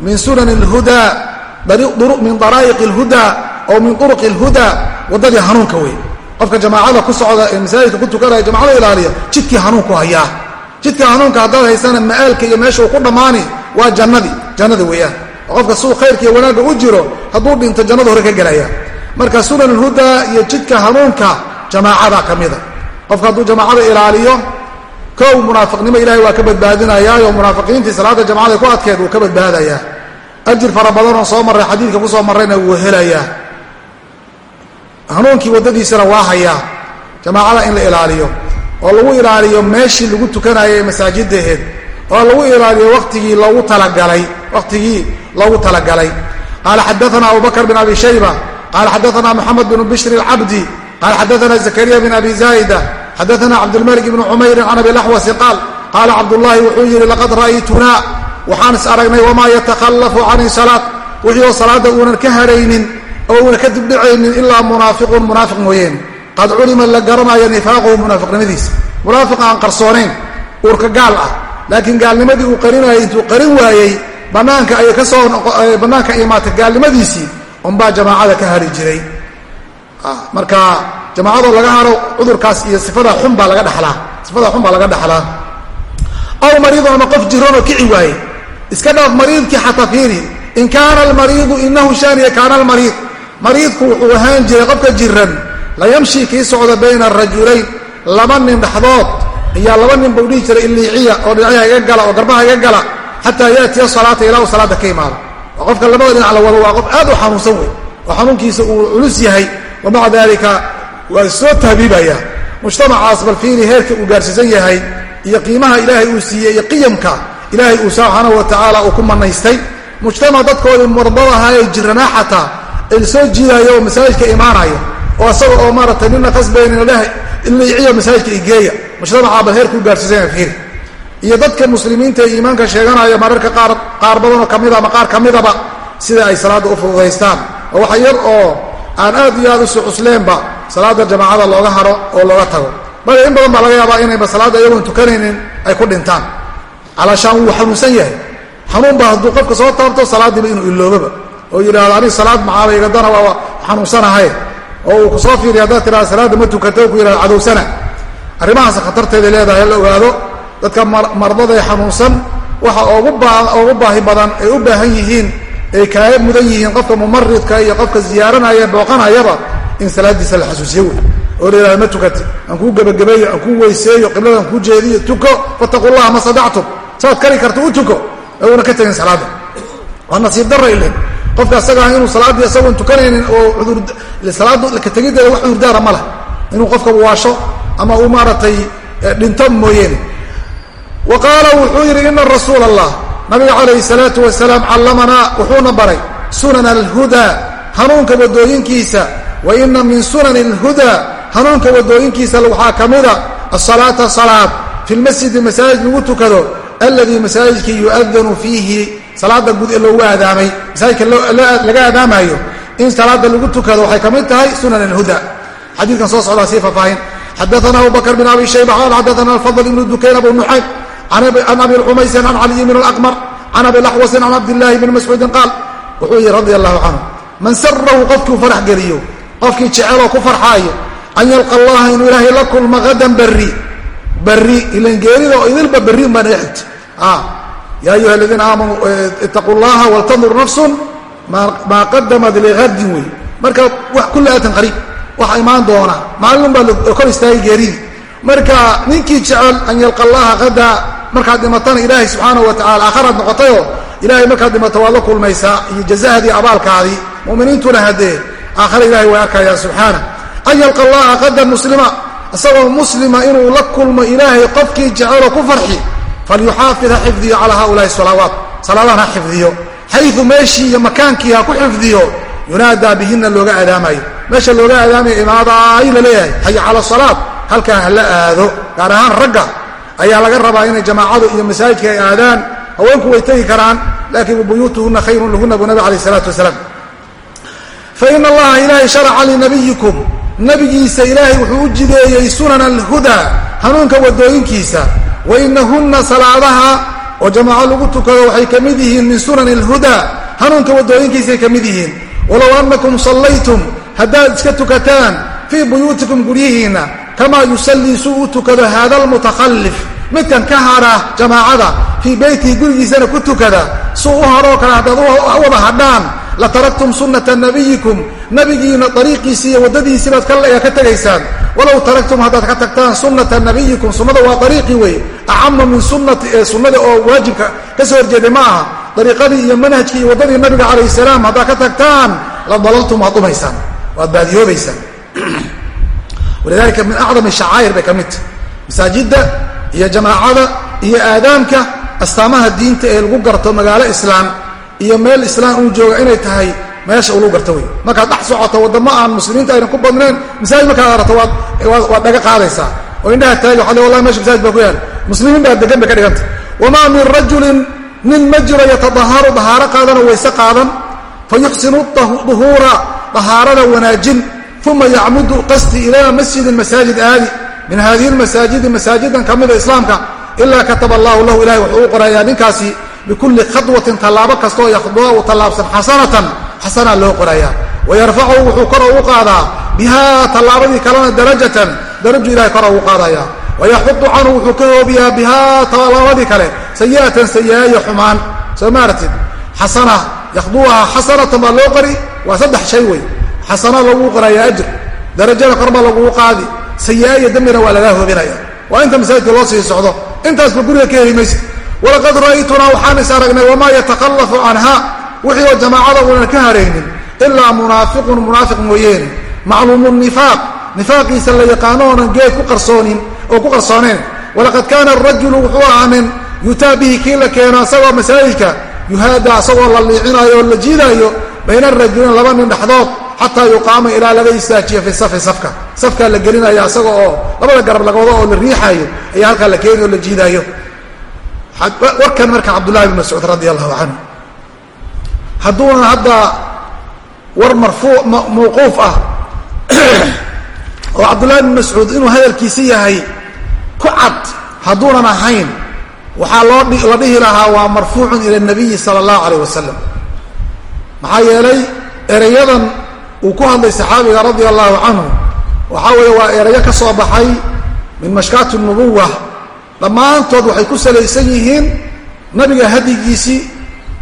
min sunan اlhuda min daraa'iq اlhuda oo min uruq اlhuda waddadii hanuunka wey qofka jamaacada ku socda ee masaajidka ku tukanaya jamacada ilaaliya jidkii hanuunku hayaa jidka hanuunka haddaad haysana ma'aalka iyo meesha uu ku dhammaani waa jannadii jannada weeyaan oo qofka suu khayrka iyo wanaagga u jiro hadduu dhinto jannada hore ka gelaya marka sunan اlhuda iyo jidka hanuunka jamaacada ka mida qofka hadduu jamaacada ilaaliyo kow munaafiqnimo ilahay waa ka badbaadinayaayo munaafiqiintii salaada jamacada ku adkeed wuu ka badbaadayaa ajir fara badanoo soo marray xadiidka ku soo marrayna wuu helayaa hanuunkii waddadiisana waa hayaa jamaacada in la ilaaliyo oo lagu ilaaliyo meeshii lagu tukanayo ee masaajidaheed oo lagu ilaaliyo watigii loogu talagalay wakhtigii loogu talagalay. Qaala xadaana abu bakr bin abi shayba qaala xadaana moxamed bn bishri alcabdi qaala xadaana zakariya bin abi zaa'ida xadaana cabdilmalik bni cumayrin can abi laxwasi qaal qaala cabdullaahi wuxuu yidhi laqad ra'aytunaa waxaan is aragnay wamaa yatakhallafu cani salaad wixii oo uunan ka hadhaynin oo uunan ka dibdhicaynin ilaa munaafiqun munaafiq mooyeen qad culima la garanayo nifaaquhu munaafiqnimadiisa munaafiq aan qarsoonayn uurka gaal ah laakiin gaalnimadii uu qarinayay intuu qarin waayey bannaanka ayay ka soo bannaanka imaatay gaalnimadiisii unbaa jamaacada ka hadhi jiray marka jamaacadoo laga haro cudurkaas iyo sifada xun baa laga dhalaa sifada xun baa laga dhaxlaa. Aw mariidun ama qof jiranoo kici waaye iska dhaaf mariidkii xataa fiiri. In kaana almariidu inahu shaaniya kaana almariid. Mariidku wuxuu ahaan jiray qofka jiran la yamshi kii socda bayna rajulayn laba nin dhexdood. Ayaa laba nin buu dhihi jiray iliiciya oo dhinacyaha iga gala oo garbaha iga gala xataa yaatiya salaata ilaa uu salaada ka imaado. Oo qofka labada dhinac la wado waa qof aad u xanuunsan wey oo xanuunkiisa uu culus yahay wa maca waa soo tahbiibaya mujtamacaas bal fiili heerka uu gaarsiisan yahay iyo qiimaha ilaahay uu siiyey iyo qiyamka ilaahay uu subxaanahu wa tacaala uu ku manaystay. Mujtamac dadkoodii mardadaha ee jiranaa xataa el soo jiidaayo oo masaajidka imaanayo oo isaga oo maaratay nina qasbaynin leh iliiciya masaajidka igeeya mujtamacaa bal heerkuu gaarsiisan yahay fiili. Iyo dadka muslimiinta ee iimaanka sheeganaya mararka qaar qaar badanoo kamida ama qaar ka midaba sida ay salaadda u fududaystaan. Oo waxa yar oo aan aad iyo aad usu cusleenba salaada jamaacada looga haro oo looga tago. Bal in badan baa laga yaabaa inayba salaadda iyagoon tukanaynin ay ku dhintaan. Calaashaan wuu xanuunsan yahay. Xanuun baa hadduu qofka soo taabto salaaddiiba inuu iloobaba. Oo yidhahdo anig salaad maxaaba igadana waa xanuunsanahay. Oo uu ku soo fiiriya haddaad tidhahda salaadda ma tukata ku yidhahdo cadowsana. Arrimahaas khatarteeday leedahay la ogaado. Dadka mardada ee xanuunsan waxa oogu baahi badan ay u baahan yihiin ay kaaga mudan yihiin qofka mumaridka iyo qofka ziyaaranaya booqanayaba in salaadiisa la xasuusiyo wey. Oo la yihahdo ma tukati aan kuu gebagabeeyo aan kuu weyseeyo qibladaan kuu jeediyo tuko fataqu ma sadactum. Saad kari karta u tuko. Una ka tegin salaadda waa nasiib darra ile qofka asagaa inuu salaaddii isagoon tukanaynin oo salaaddu ka tegiddeeda wax cudurdaara ma leh. Inuu qofka waasho ama uu maaragtay dhinto mooyeene wa qaala wuxuu yidhi ina rasuula allah nabiga calayhi salaatu wasalaam callamanaa wuxuuna baray sunana alhudaa hanuunka wadooyinkiisa wa ina min sunani alhudaa hanuunka wadooyinkiisa waxaa ka mida asalaata salaad. Fi lmasjidi masaajid lagu tukado alladii masaajidkii yu'adanu fiihi salaada guud ee loogu aadaamay masaajidka laga aadaamayo in salaada lagu tukado waxay ka mid tahay sunan alhuda xadiidkan soo socdaa sii faahfaahin xadaana abu bakr bin abi shayba qaal xadaana alfadl ibnu dukayn abu nuxaym can abi xumaysin can caliyi min alaqmar can abi laxwasin can cabdillahi bni mascuudin qaal wuxuu yihi radi allahu canhu man sarahu qofkii u farax geliyo qofkii jeceloo ku farxaayo an yalqa allaha inuu ilaahay la kulmo hadan berri. Berri ilan geerida oo idilba berrin baa naga xigta ya ayuha aladiina aamanuu itaquu llaha waltandur nafsun maa qadamat ligadin wey marka kulli aatin qariib waxa imaan doona maalin baa kor istaagay geeridii marka ninkii jecel an yalqa allaha hadaa markaad dhimatana ilaahay subxaanahu wa tacala aakharaad noqotayoo ilahay markaad dhimato waad la kulmaysaa iyo jazahadii abaalkaadii muminiintuna haddee aakhare ilahay way arkayaan subxaana. An yalqa allaha qadan muslima isagoo muslima inuu la kulmo ilaahay qofkii jeceloo ku farxi falyuxaafid ha xifdiyo calaa haulaai salawaat. Salaadahan ha xifdiyo xayu meeshii iyo makaankii ha ku xifdiyo yunaadaa bihina looga aadaamayo. Meesha looga aadaamayo imaadaay la leeyahay xaya cala salaad halkaa ha la aado. Gaar ahaan ragga ayaa laga rabaa inay jamaacadu iyo masaajidka ay aadaan haweenku way tegi karaan laakiin buyuutuhuna khayrun lahuna buu nabig alayh salaatu wasalaam faina allaha ilaahay sharaca linabiyikum nabigiisa ilaahay wuxuu u jideeyey sunana alhudaa hanuunka wadooyinkiisa wainahunna salaadaha oo jamaaco lagu tukado waxay ka mid yihiin min sunani alhudaa hanuunka wadooyinkiisay ka mid yihiin walow annakum sallaytum haddaad iska tukataan fii buyuutikum guryihiinna kamaa yusallii suu u tukado haada almutakhallif midkan ka hadha jamaacada fii beytihi gurigiisana ku tukada suu u hadhoo kale haddaad wada hadhaan la taraktum sunnata nabiyikum nabigiina ariiqiisii iyo waddadiisii baad ka tegaysaan. Walow taraktum haddaad ka tagtaan sunnata nabiyikum sunnada waa ariiqii weeye acama min sunnati ee sunnada oo waajibka ka soo horjeeday ma aha. Dariiqadii iyo manhajkii iyo waddadii nabiga calayh salaam haddaad ka tagtaan la dalaltum waad dhumaysaan waad baadiyoobaysaan. (clears throat) Walidalika min acdami shacaa'ir bay ka mid tahy masaajidda iyo jamaacada iyo aadaamka astaamaha diinta ee lagu garto magaalo islaam iyo meel islaam uu jooga inay tahay meesha uu lagu garto wey markaad dhex socoto waddamo aan muslimiinta aynan ku badnayn masaajid markaad arato waad dhaga qaadaysaa. Oo indhaha taagi waa wallahi meesha masaajid baa ku yaal. Muslimiin baa degan bay ka dhiganta. Wamaa min rajulin nin ma jiro yatadaharu dahaaro qaadano wayse qaadan. Fa duhuura dahaarada wanaajin. Uma yacmudu qasdi ilaa masjidin masaajid aadi. Min hadihi lmasaajidi masaajidan ka islaamka ilaa kataba allahu lahu ilahay wuxuu u qorayaa ninkaasi bikulli khadwatin tallaabo kastaoo yakhduha uu tallaabsan xasanatan xasanaa loo qorayaa wayarfacuhu wuxuu kor ugu qaadaa bihaa tallaabadii kalena darajatan daraju ilahay kor ugu qaadaya wayaxudu canhu wuxuu ka hoobiyaa bihaa tallaabadii kale sayi'atan sayi'aayo xumaan soo maaratid xasana yakhduuha xasanatan baa loo qori waa saddex shay wey xasana lagu qorayaa ajir darajada kor baa lagugu qaadi sayi'a iyo waa lagaa hoobinaya waa inta masaajidka loo sii socdo intaasba guriga ka heli maysa walaqad ra'aytunaa waxaan is aragnay wamaa yatakhallafu canha wixii oo jamaacada uunan ka haraynin ilaa munaafiqun munaafiq mooyeene macluumu nifaaq nifaaqiisa la yaqaano oonan geed ku qarsoonin oo ku qarsooneen walaqad kaana arajulu wuxuu ahaa nin yutaa bihi kii la keeno asagoo masaajidka yuhaada asagoo la liicinayo oo la jiidaayo bayna arajulin laba nin dhexdood xataa yuqaama ilaa laga istaajiyo fi safi safka. Safkaa la gelinaya asaga oo labada garab lagoodo oo la riixaayo ayaa halkaa la keeni oo la jiidaayo warkan marka cabdullahi bn mascuud radi allahu canhu hadduunan hadda war marfuu mawquuf ah oo cabdullahi bn mascuud inuu hadalkiisi yahay ku cad hadduunan ahayn waxaa loo la dhihi lahaa waa marfuucun ila nabiyi sala allahu alayh wasalam maxaa yeelay erayadan uu ku hadlay saxaabiga radia allahu canhu waxaa weeye waa erayo ka soo baxay min mashkaati nubuwa dhammaantood waxay ku salaysan yihiin nabiga hadigiisii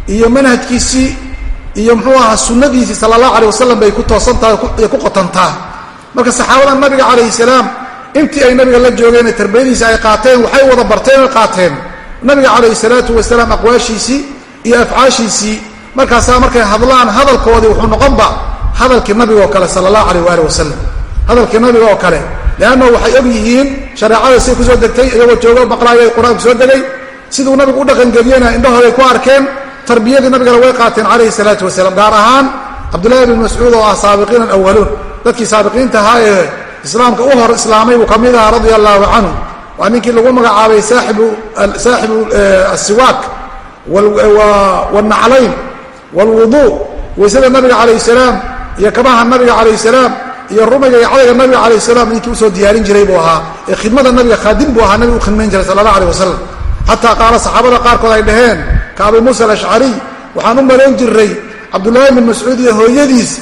iyo manhajkiisii iyo muxuu ahaa sunnadiisii sala allahu alayh wasalam bay ku toosantaha iyo ku qotantaa marka saxaabada nabiga calayhi salaam intii ay nabiga la joogeen tarbiyadiisa ay qaateen waxay wada barteen oy qaateen. Nabiga calayhi salaatu wasalaam aqwaashiisii iyo afcaashiisii markaasaa markay hadlaan hadalkoodii wuxuu noqonba hadalkii nabiga oo kale sala allahu alayh waali wasalam hadalkii nabiga oo kale leannahu waxay og yihiin shareecada say ku soo degtay iyagoo joogo maqlaaya qur'aanku soo degay siduu nabigu u dhaqangeliyena indhahooday ku arkeen tarbiyadii nabigana way qaateen calayhi salaatu wasalaam gaar ahaan cabdullahi bn mascuud oo ah saabiqiin alawaluun dadkii saabiqiinta ahaa ee islaamka u hor islaamay buu ka ahaa radia allaahu canhu waa ninkii lagu magacaabay saaxibu asiwaak wاlnaclayn wاlwuduu waysada nabiga calayh salaam iyo kabaha nabiga calayh salaam iyo rumiga iyo cadayga nabiga calayh salaam ninkii u soo diyaarin jiray buu ahaa ee khidmada nabiga khaadim buu ahaa nabiga u khidmayn jiray sala allah aleh wasalam xataa qaala saxaabada qaarkood ay dhaheen ka abi muusa alashcariy waxaan u malayn jiray cabdullaahi bin mascuud iyo hooyadiis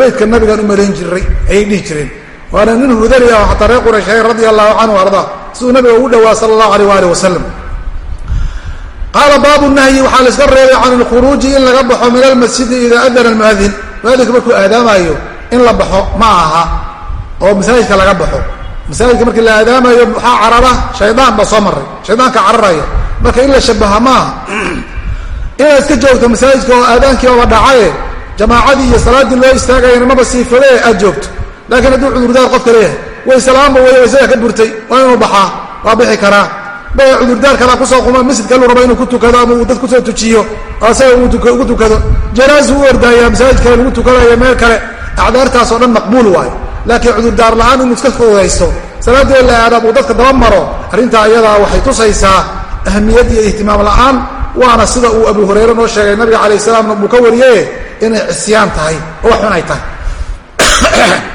beytka nabigaan u malayn jiray ayay dhihi jireen. Waana nin hudari xataa reer qurayshayn radia allahu canhu ardaa siduu nabiga ugu dhowaa sala allahu aleyh waalih wasalam qaala baabu nahyi waxaa la iska reebay can ilkhuruuji in laga baxo min almasjidi idaa adana almuadin muadinka markuu aadaamayo in la baxo ma aha oo masaajidka laga baxo. Masaajidka markii la aadaamayo waxaa carara shaydaan baa soo maray. Shaydaanka cararaya. Marka in la shabaha maaha (clears throat) inaad iska joogto masaajidka oo aadaankii oba dhacaye jamaacadii iyo salaaddii loo istaagayana maba sii fogee aad joogto. Laakiin hadduu cudurdaar qofka leeyahay waysalaanba wey waysada ka burtay waa inuu baxaa waa bixi karaa. Ba cudurdaar kalaa ku soo quma masjid kaluu raba inuu ku tukado ama uu dad ku soo tujiyo oo asaga ugu tukado. Janaasu u ordaaya masaajid kale lagu tukanayo meel kale acdaartaasoo dhan maqbuul waayo. Laakiin cudurdaar la'aan inuu iska fududaysto salaadii la aadaab uu dadka daba maro arrintaa ayadaa waxay tusaysaa ahmiyad iyo ihtimaam la'aan waana sida uu abu hurayre noo sheegay nabiga calayh salaamna buu ka wariye inay cisyaan tahay oo wax xun ay tahay. (coughs)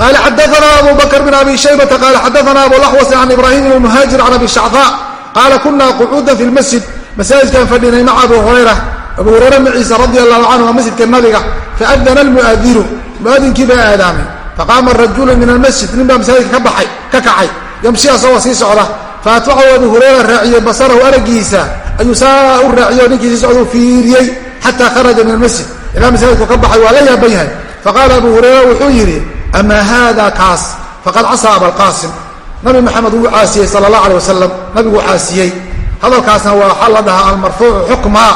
Qala xadaana abu bakr bn abi shaybata qala xadaana abu laxwas can ibrahim bn muhaajir can abi shacaa qaala kuna qucuudan fi lmasjid masaajidkaan fadhinay maca abu hurayra abu hurayra maciisa radi allahu canhu waa masjidka nabiga faadana almu'adinu muadinkii baa aadaamay. Faqaama rajulu min almasjid nin baa masaajidka ka baxay ka kacay. Yamshi asagoo sii socda. Faatbacahu abu hurayra raaciyey basarahu aragiisa ayuu saa u raaciyo ninkii sii socdau fiiriyey xataa kharaja min almasjid. Ilaa masaajidku ka baxay waa la yaaban yahay. Faqaala abu hurayra wuxuu yidhi ama hada kaas? Faqad casaa abalqaasim nabi maxamed wuu caasiyey sala allah aleh wasalam nabiguu caasiyey. Hadalkaasna waa waxaa la dhahaa almarfuucu xukmaa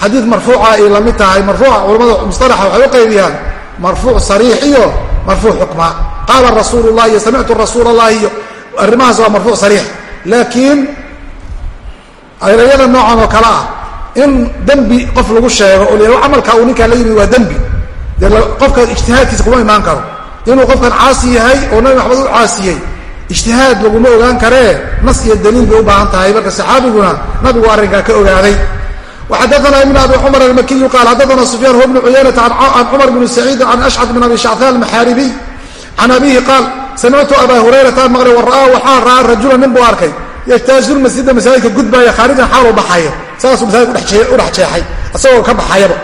xadiid marfuuca ay la mid tahay marfuuca culamada musalaxa waxay u qaybiyaan marfuuc sariix iyo marfuuc xukmaa qaala rasuulu llahi iyo samictu rasuula allahi iyo arrimahaas waa marfuuc sariix. Laakiin erayada noocan oo kale ah in dembi qof lagu sheego oo la camalka uu ninkaa la yimi waa dembi. Dee qofka ijtihaadkiisa kuma imaan karo. Inuu qofkan caasi yahay oo nabi maxamed u caasiyey ijtihaad laguma ogaan karee nas iyo daliil bay u baahan tahay. Marka saxaabiguna nabigu arrinkaa ka ogaaday waxadaana ibn abi cumar almakiyu qaal xadaana sufyaan huwa bnu cuyaynata can cumar bni saciidin can ashcad bn abi shacfaan almaxaaribiy can abihi qaal samictu abaa hurayrata maqli wa ra'aa waxaa ra'aa rajulan nin buu arkay yajtaazu masjida masaajidka gudbaaya khaarijan xaaluu baxayo saasuu masaajidka udhex jeexay isagoo ka baxayaba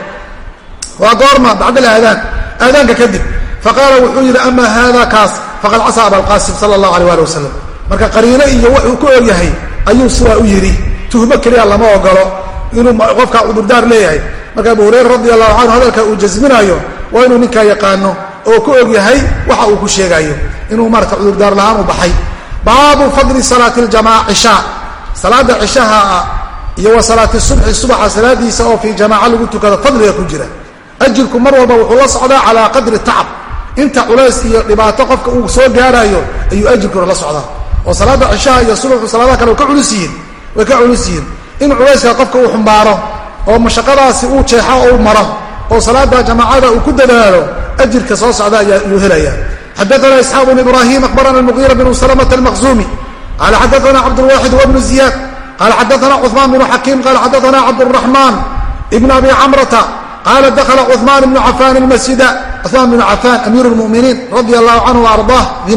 waa goorma bacda alaadaan aadaanka kadib faqaala wuxuu yidhi ama hada kaas faqad casaa abalqaasim sala allahu alay ali wasalam marka qariino iyo wuxuu ku ogyahay ayuu sidaa u yidhi tuhmo keliya lama ogolo inuu qofka cudurdaar leeyahay. Marka abu hurayra radi allahu canhu hadalka uu jasminayo waa inuu ninkaa yaqaano oo ku ogyahay waxa uu ku sheegayo inuu marata cudurdaar lahaan u baxay. Baabu fadli salaati cishaa salaada cishaha iyo wa salaati subxi subaxa salaadiisa oo fii jamaaca lagu tukado fadliga ku jira. Ajirku mar walba wuxuu la socdaa calaa qadri tacab. Inta culays iyo dhibaato qofka uu soo gaarayo ayuu ajirkuna la socdaa. Oo salaada cishaha iyo subaxu salaadaha kale way ka culus yihiin in culayska qofka uu xumbaaro oo mashaqadaasi uu jeexo oo maro oo salaada jamaacada uu ku dadaalo ajirka soo socda ayuu helaya xadaana isxaaq bn ibrahim akhbarana muiira bnu salmta almaqzumi qaala xadaana cabdlwaaxid huwa bnu ziyaad. Qaala xadaana cumaan bnu xakiim. Qaala xadaana cabduraxmaan ibn abi camrata. Qaala dakla cumaan bnu cafaan almasjida. Cumaan bnu cafaan amiir lmuminiin radia allahu canhu ardaa di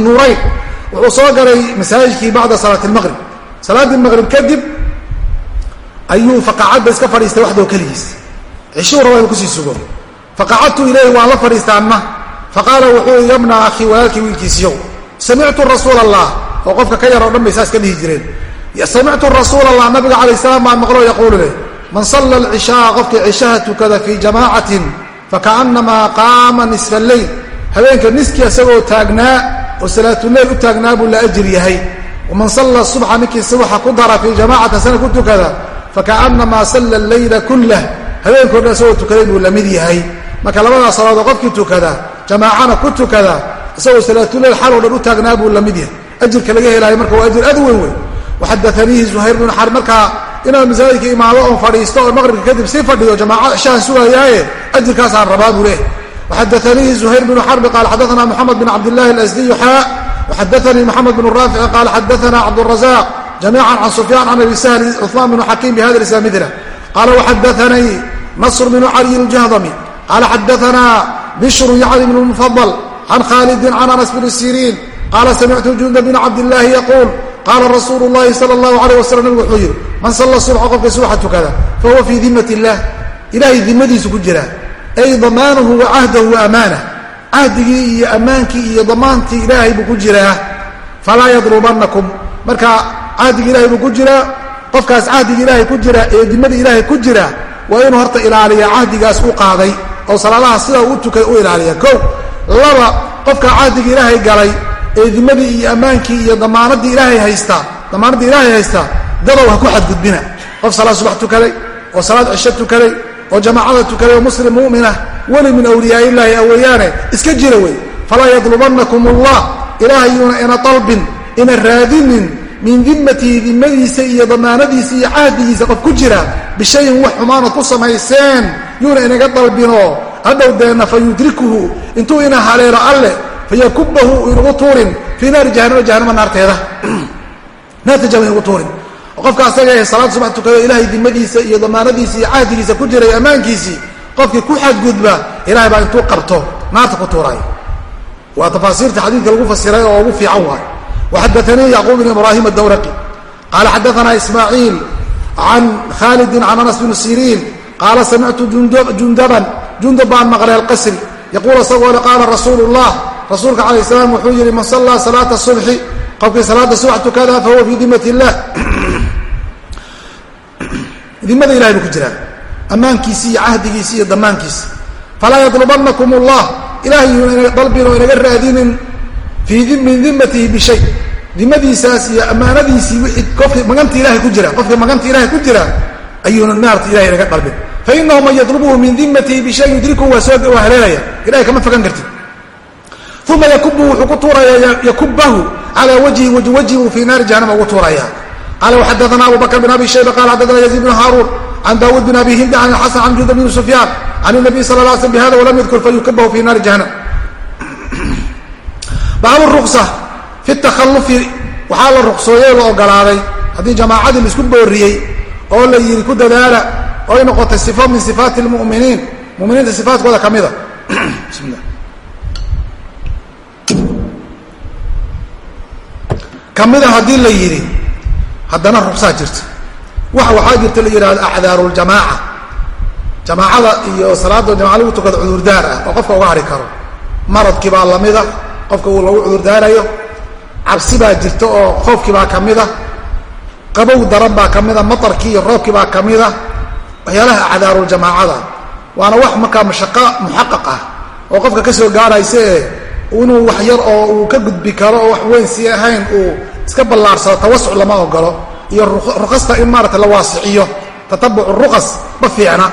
wuxuu soo galay masaajidkii bacda salaati lmaqrib salaadii maqrib kadib ayuu faqacadba iska fadhiistay waxdoo keligiis. Cishuu raba inu ku sii sugo. Faqacadtu ilayhi waan la fadhiista anna faqaala wuxuu yabna akhii walaalkii wiilkiisiyow samictu rasuula allah oo qofka ka yar oo dhan bay saas ka dhihi jireen. Samictu rasuula allah nabiga calayh salaam baan maqloo yaquulu leh man salla alcishaaa qofkii cishaha tukada fii jamaacatin fakaannamaa qaama nisfa alleyl habeenka niskii isagoo taagnaa oo salaatuleyl u taagnaa buu la ajir yahay. Waman salla subxa ninkii subaxa ku dara fii jamaacatin sana ku tukada fakaannamaa salla alleyla kullah habeenkao dhan isagoo tukaday buu la mid yahay marka labadaas salaadood qofkii tukada jamaacana ku tukada isagoo salaatuleyl xaloo dhan u taagnaa buu la mid yahay ajirka laga helaayo marka waa ajir aad weyn wey waxadaaniihi zuhayr bnu xarb markaa inaan masaajidka imaado oon fadhiisto oo maqribka kadib sii fadhiyo jamaaca shahan sugayaaye ajirkaasaan rabaa buu leh waxadaaniihi zuhayr bnu xarbi qaal xadaana moxamed bin cabdillahi alasdiyu xaa waxadaanii moxamed bnu raafici qaal xadaana cabdurazaq jamiican can sufyaan can abi sahli cuثmaan bnu xakiim bihada islam mila qaala waxadaanii nasr bnu caliy ljahdami qaala xadaanaa bishru yacni bn mufadl can khaalidin can anas bn siriin qaala samictu junda bn cabdillaahi yaquul qaala rasuulu llahi sala allahu alayh wasalam nabigu wuxuu yidhi man salla subxa qofka subaxa tukada fahuwa fii dimat illah ilahay dimadiisu ku jira ay damaanuhu wa cahdahu wa amaanah cahdigii iyo ammaankii iyo damaantii ilaahay buu ku jiraa falaa yadrubanakum marka cahdigii ilahay buu ku jiraa qofkaas cahdigii ilaahay ku jira ee dimadii ilaahay ku jira waa inuu horta ilaaliya cahdigaas u qaaday oo salaadaha sidaa u tukay u ilaaliya ko laba qofka cahdigii ilaahay galay ee dimadii iyo ammaankii iyo damaanadii ilaahay haystaa damaanaddii ilaahay haystaa dadow ha ku xadgudbina. Qof salaad subax tukaday oo salaad cisho tukaday oo jamaacada tukaday oo muslim mu'minah weli min awliyaaiillaahi aweeyaane iska jira wey. Falaa yadlubannakum allah ilaahayuuna ina dalbin ina raadinin min dimmatihi dimadiisa iyo damaanadiisa iyo cahdigiisa qof ku jira bishayin wax xumaanad ku samayseen yuuna inaga dalbinoo hadhow deenna fa intuu ina haleelo alleh fayakubahu inugu tuurin fii naari jahanama jahanama naarteeda. (clears throat) Naarta jahannama inugu tuurin. Qofka asaga ee salaad subax tukado ilaahay dimadiisa iyo damaanadiisa iyo cahdigiisa ku jiray ammaankiisii qofkii ku xadgudba ilahay baa intuu qabto. Naarta ku tuuray. Waa tafaasiirta xadiidka lagu fasiray oo ugu fiican waay waxadaanii yacquub bn ibraahim adawraqi qaala xadaanaa ismaaciil can khaalidin can anas bn siriin qaala samictu jundaban jundab baan maqlay alqasri yaquul isagoo le qaala rasuulu llah rasuulka calayh salaam wuxuu yidhi man sallaa salaata subxi qofkii salaada subax tukada fahuwa fii dimat illah dimada ilahay buu ku jiraa ammaankiisi iyo cahdigiisi iyo damaankiisi falaa yadlubanakum allah ilahay yuuna dalbin oo inaga raadinin min dimatihi bishay. Dimadiisaas iyo ammaanadiisii wii qofkii maganti ilahay ku jira qofkii maganta ilahay ku jira ayuuna naarta ilahay inaga dalbin fainahu man yadlubuhu min dimatihi bishay yudrikuhu waa soo waa haleelaya ilahay kama fagan kartid. Uma yakubu wuxuu ku tuuraya yakubahu calaa wajhi wajhihu fii naari jahanama ugu tuuraya qala waxadaana abu bakr bn abi shayba qala xadana yaziid bn haaruun can daawuud bn abi hindi can xasan can junda bn sufyaan can nabiy sala la slam bihada walam yadkur fayukabahu fi naari jahanam baabu ruqsa fi takhalufi waxaa la ruqsooyey la ogolaaday haddii jamaacadii la isku booriyey oo la yidhi ku dadaala oo ay noqotay sifo min sifaati lmuminiin muminiinta sifaatkooda ka mida. (clears throat) Bismillah. Kamida haddii la yidhi haddana rugsaa jirta. Wax waxaa jirta la yidhahdo acdaaru ljamaaca jamaacada iyo salaada jamaca lagu tukado cudurdaar ah oo qofka uga hari karo. Maradkii baa lamida qofka uu lagu cudurdaarayo cabsi baa jirta oo khoofkii baa kamida qabow daran baa kamida matarkii iyo roobkii baa kamida waxyaalaha acdaaruljamaacada waana wax markaa mashaqa muxaqaq ah oo qofka ka soo gaaraysa ee inuu wax yar oo uu ka gudbi karo oo wax weyn sii ahayn uu iska ballaarsado tawasuc lama ogolo iyo ruqasta in maarata la waasiciyo tatabuc ruqas ma fiicna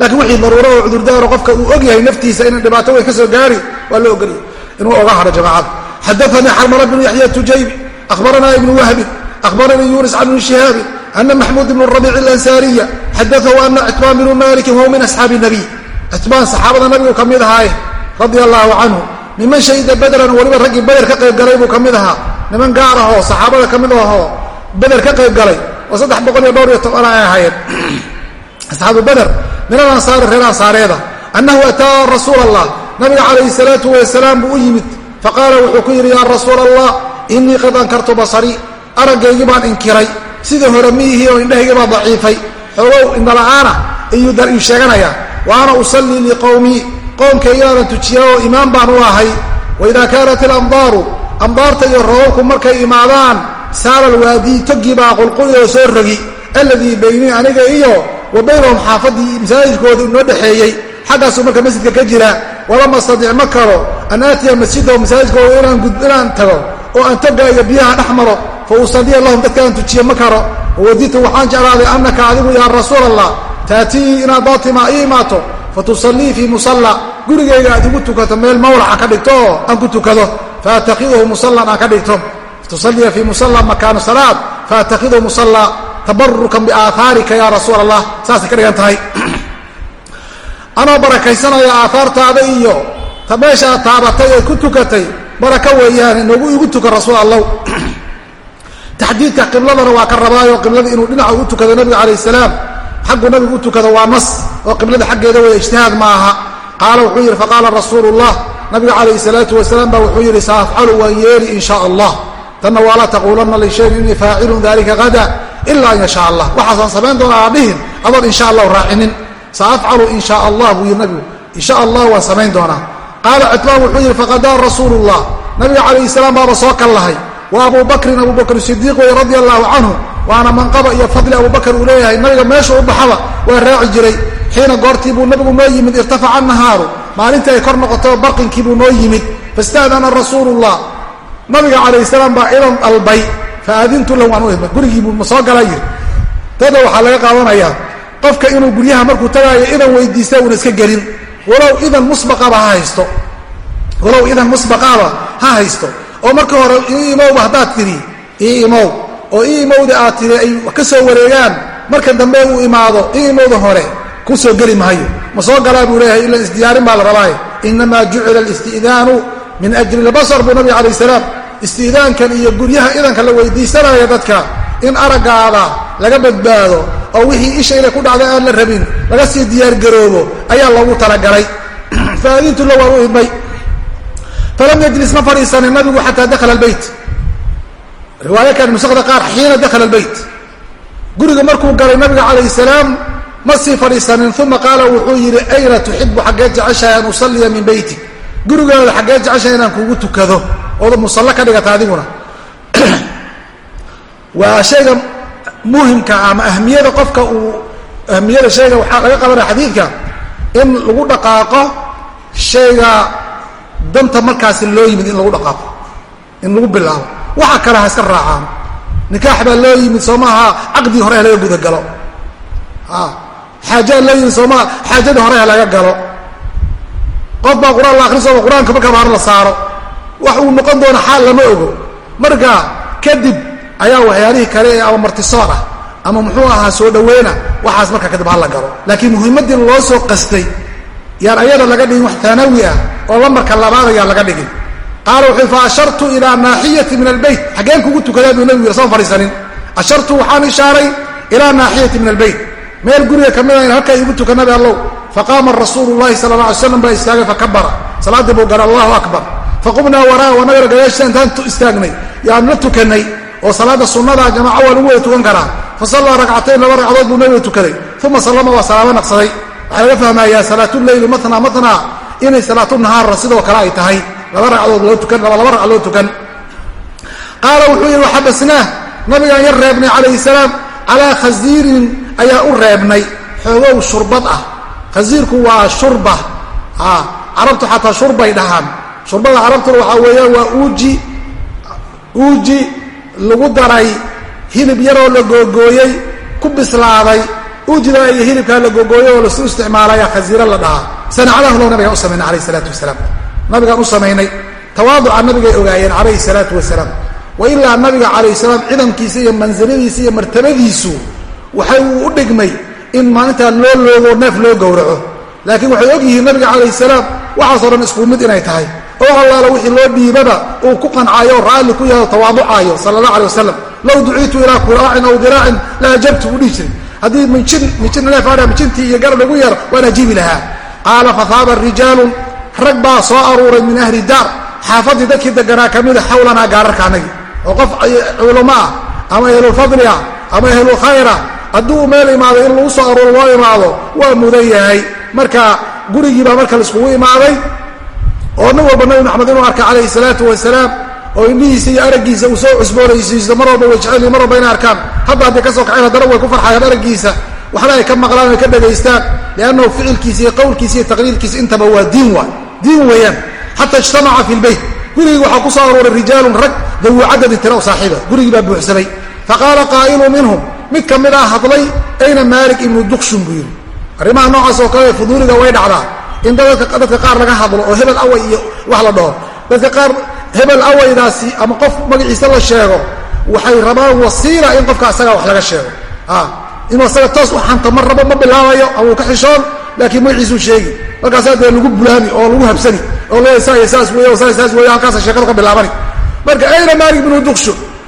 laakiin wixii daruuro oo cudurdaaro qofka uu og yahay naftiisa ina dhibaato weyn ka gaari waa la ogolya inuu oga haro jamaacada xadaanii xarmala bnu yaxya tujaybi akhbaranaa ibnu wahbin akhbaranii yunis can bni shihaabin ana maxmuud ibn rabiic alansaariya xadaahu ana citbaan bnu malikin wahuwa min asxaabi nabiy citbaan saxaabada nabigu ka mid ahaaye radia allaahu canhu niman shahida badran weliba raggii beder ka qayb galay buu ka mid ahaa. Niman gaar ahoo saxaabada ka mid ahoo beder ka qayb galay. Oo saddex boqol iyo dhowr iyo toban ay ahaayeen asxaabu beder min alansaari reer ansaareeda annahu ataa rasuula allah nabiga calayhi salaatu wasalaam buu u yimid faqaala wuxuu ku yidhi yaa rasuula allah innii qad ankartu basarii araggaygii baan inkiray sidii hore miihii oo indhahaygii baa daciifay xoogow indhala'aana iyuu dar ii sheeganayaa wa ana usallii liqowmii qoomkaygaanan tujiya oo imaam baan u ahay waidaa kaanat ilamdaaru amdaarta iyo roobabku markay imaadaan saala alwaadii oo soo rogi alladii baynii aniga iyo wa xaafadii masaajidkooda inoo dhexeeyey xaggaasuu marka masjidka ka jira walama astadic ma karo an aatiya masjidahu masaajidkooda inaan tago oo aan toga iyo biyaha dhex maro fa usaliya lahum dadkaan tujiye ma karo. Wawaditu waxaan jeclaaday annaka adigu yaa rasuul allah taatii inaad baatima ii imaato fatusallii fii musalla gurigayga aad igu tukato meel mawlaca ka dhigto oo aan ku tukado faatakiduhu musallan aan ka dhigto. Tusalliya fii musalla makaanu salaad faatakhiduu musallaa tabarukan biaahaarika ya rasuul allah saasay ka dhigan tahay. Anoo barakaysanaya aahaartaada iyo meeshaad taabatay ee ku tukatay baraka weeyaan noogu igu tukan rasuul allow taxdiidka qibladana waa ka rabaayo qiblada inuu dhinaca u tukado nabiga calayh salaam xaggu nabigu u tukado waa nas oo qiblada xaggeeda weeye ijtihaad ma aha. Qaala wuxuu yidhi faqaala rasuulu nabiga calayhi salaatu wasalaam baa wuxuu yidhi saafcalu waan yeeli in sha allah. Tanna waa la taquulanna lishayin inii faacilun dalika hada ila an yashaa allah waxaasaan samayn doonaa adhihin adoon insha allahu raacinin saafcalu in allah buu yidhi nabigu insha allah waan samayn doonaa qaala citbaan wuxuu yidhi faqadaa rasuulu llah nabiga calayhi salaam baaba soo kal lahay wa abu bakrin abu sidiiq wey radi allahu canhu waana manqaba iyo fadli abubakar uu leeyahay nabiga meeshu u baxaba waa raaci jiray xiina goortii buu nabigu noo yimid irtafaca nahaaru maalintii ay kor noqoto barqinkii buu noo yimid fasta'dana rasuulullah nabiga calayh salaam baa idan dalbay faadintu lahu waan u idmay gurigiibuu ma soo galaa yiri dada waxaa laga qaadanayaa qofka inuu guryaha markuu tagaayo idan weydiista uuna iska gelin. Walow idan musbaqaba ha haysto. Walow idan musbaqaaba ha haysto. Oo marka hore ii imowba haddaad tidhi. Ii imow. Oo ii imowda aad tidhi ay ka soo wareegaan. Marka dambe uu imaado ii imowda hore ku soo geli mahayo. Ma soo galaa buu leeyahay ila isdiyaarin baa la rabaaye. Inamaa jucila alisti'daanu min ajli lbasar buu nabiga calayh salaam isti'daankan iyo guryaha idanka la weydiisanaya dadka in araggaada laga badbaado oo wixii isha ku dhacda aan la rabin laga sii diyaargaroobo ayaa loogu talagalay. (clears throat) Faadintu la waan u idmay falam yajlis ma fadhiisanin nabigu xataa dakhala albeyt riwaayo kan nusakda qaar xiina dakhala albeyt guriga markuu galay nabiga calayh salaam ma sii fadhiisanin? Uma qaala wuxuu yidhi ayna tuxibu xaggeed jeceshahay an usalliya min beytik gurigaada xaggeed jeceshahay inaan kugu tukado ood musallo ka dhigata adiguna waa shayga muhimka ama ahmiyada qofka uu ahmiyada shayga waxaa laga qabanaya xadiidka in lagu dhaqaaqo shayga danta markaasi loo yimid in lagu dhaqaaqo in lagu bilaabo. Waxa kale ha iska raacaan. Nikaax baa loo yimid soo caqdii hore laga gudagalo. Xaajaa loo yimid sooma xaajadii hore laga galo. Qof baa qur'aan la akrisooba qur'aanka markaa baar la saaro wax uu noqon doono xaal lama ogo. Marka kadib ayaa waxyaalihii kale ee ama martisoor ah ama muxuu ahaa soo dhaweyna waxaas marka kadib hala galo laakiin muhiimaddii loo soo qastay yaan ayada laga dhigin wax taanawi ah oo lambarka labaad ayaan laga dhigin. Qaala wuxuu fa ashartu ilaa naaxiyati min albeyt xaggeen kugu tukadaa buu nabigu soon fadhiisanin. Ashartu waxaan ishaaray ilaa naaxiyati min albeyt meel guriga ka mida in halkaa igu tuka nabi allow faqaama rasuulu llahi sala alla alay slam baa istaagay fakabara salaaddii buu gara allahu akbar faqumnaa waraa wa nabiga gadaashiisa intaan istaagnay. Yaan la tukanay oo salaada sunnada jamaaco waa lagu wada tukan karaa. Fa sallaa ragcatayn laba ragcadood buu nabiga tukaday. Uma sallama waa salaamo naqsaday. Waxaa laga fahmayaa salaatuleyli matna matna inay salaatunahaarra sidoo kale ay tahay. Laba ragcadood loo tukan laba ragca loo tukan. Qaala wuxuu yidhi waxabasnaah nabigaan yar reebnay calayhi salaam. Calaa khasiirin ayaa u reebnay. Xoogow shurbad ah. Khasiirku waa shurba. Carabtu xataa shurbay dhahaan shurbada carabtuna waxaa weeyaan waa uuji uuji lagu daray hilib yaroo la googooyey ku bislaaday uujida iyo hilibkaa la googooyey oo lasu isticmaalaya khasiiro la dhahaa. Sanacadahu low nabigaan u samaynay alayh isalaatu wasalaam. Nabigaan u samaynay tawaaduca nabigay ogaayeen calayhi salaatu wasalaam. Wa ilaa nabiga calayh salaam cidankiisa iyo mansiladiisa iyo martabadiisu waxay uu u dhigmay in maalintaa loo loogo neef loo gowraco. Laakiin waxay og yihiin nabiga calayh salaam waxaasoo dhan isku mid inay tahay oo allaala wixii loo dhiibaba uu ku qancaayo o raalli ku yahay tawaaducaayo sala allah alay wasalam low duciitu ilaa kuraacin aw diraacin la ajabtu uu dhihi jiray. Haddii minjin minjin neefaadha minjintii iyo garab lagu yar waan ajiibi lahaa. Qaala fahaaba rijaalun rag baa soo aruuray min ahli daar. Xaafadii dadkii deganaa ka mida xawlanaa gaararka anagii oo qof culamo ah ama ahlulfadli ah ama ahlulkhayra hadduu meel imaado in lagu soo aruuro loo imaado waa mudan yahay. Marka gurigii baa marka laiskugu imaaday oo nin walba nabi maxamed inuu arka calayhi salaatu wasalaam oo indhihiisa iyo araggiisa uu soo cusboonaysiisto mar walba way jecel mar walba inay arkaan. Hadda hadday ka soo kaceen haddana way ku farxayaan araggiisa. Waxna ay ka maqlaan ay ka dhagaystaan liannahu ficilkiisa iyo qowlkiisa iyo taqriirkiisa intaba waa diin waay diin weeyaan. Xata ijtamaca fi lbeyt gurigii waxaa ku soo arooray rijaalun rag dawuu cadadin tira u saaxiiba. Gurigii baa buuxsamay. Faqaala qaa'ilu minhum mid ka mid ah hadlay ayna maalik ibnu dukshun buu yidhi. Arrimaha noocaas oo kale fuduuliga way dhacdaa in dadka qaar laga hadlo oo hebel away iyo wax la dhaho. Dadka qaar hebel awaydaasi ama qof magaciisa la sheego waxay rabaan wasiila in qofka asagaa wax laga sheego. Inuu asaga toos u ma rabo ma bilaabayo ama uu ka xishoon laakiin magaciisuu sheegi. Markaasaa dee lagu bulaami oo lagu habsani oo leeya saay saas wey saas saas wey halkaasa sheekadu ka bilaabani. Marka ayna maalik binu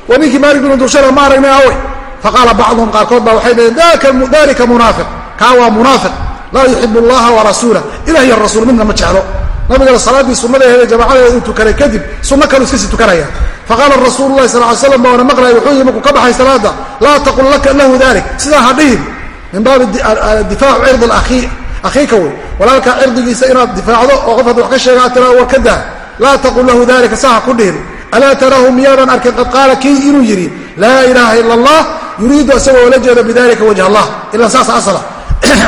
waa ninkii maalik binu dukshana ma aragnay awey faqaala bacduhum qaarkood baa waxay dhaheen dalika munaafiq. Kaa waa munaafiq laa yuxibu allaha warasuulah ilah iyo rasuul midna ma jeclo. Nabigana salaaddii sunnadeeda jamacadeeda uu tukanay kadib sunno kalu iskasii tukanaya. Faqaala rasuulu lahi sal slam baa wana maqlaya wuxuu yii markuu ka baxay salaada laa taqul laka lahu dalik sidaa ha dhihin. Min baabi difaacu cirdi akhiika wey walaalkaa cirdigiisa inaad difaacdo oo qof had wax ka sheega ad tira war ka dah laa taqul lahu dalika saa ha ku dhihin. Alaa tarahu miyaadan arkin qad qaala kii inuu yidhi laa ilaaha ila allah yuriidu isagoo la jeedo bidalika wajh allah. Ilaa saas asla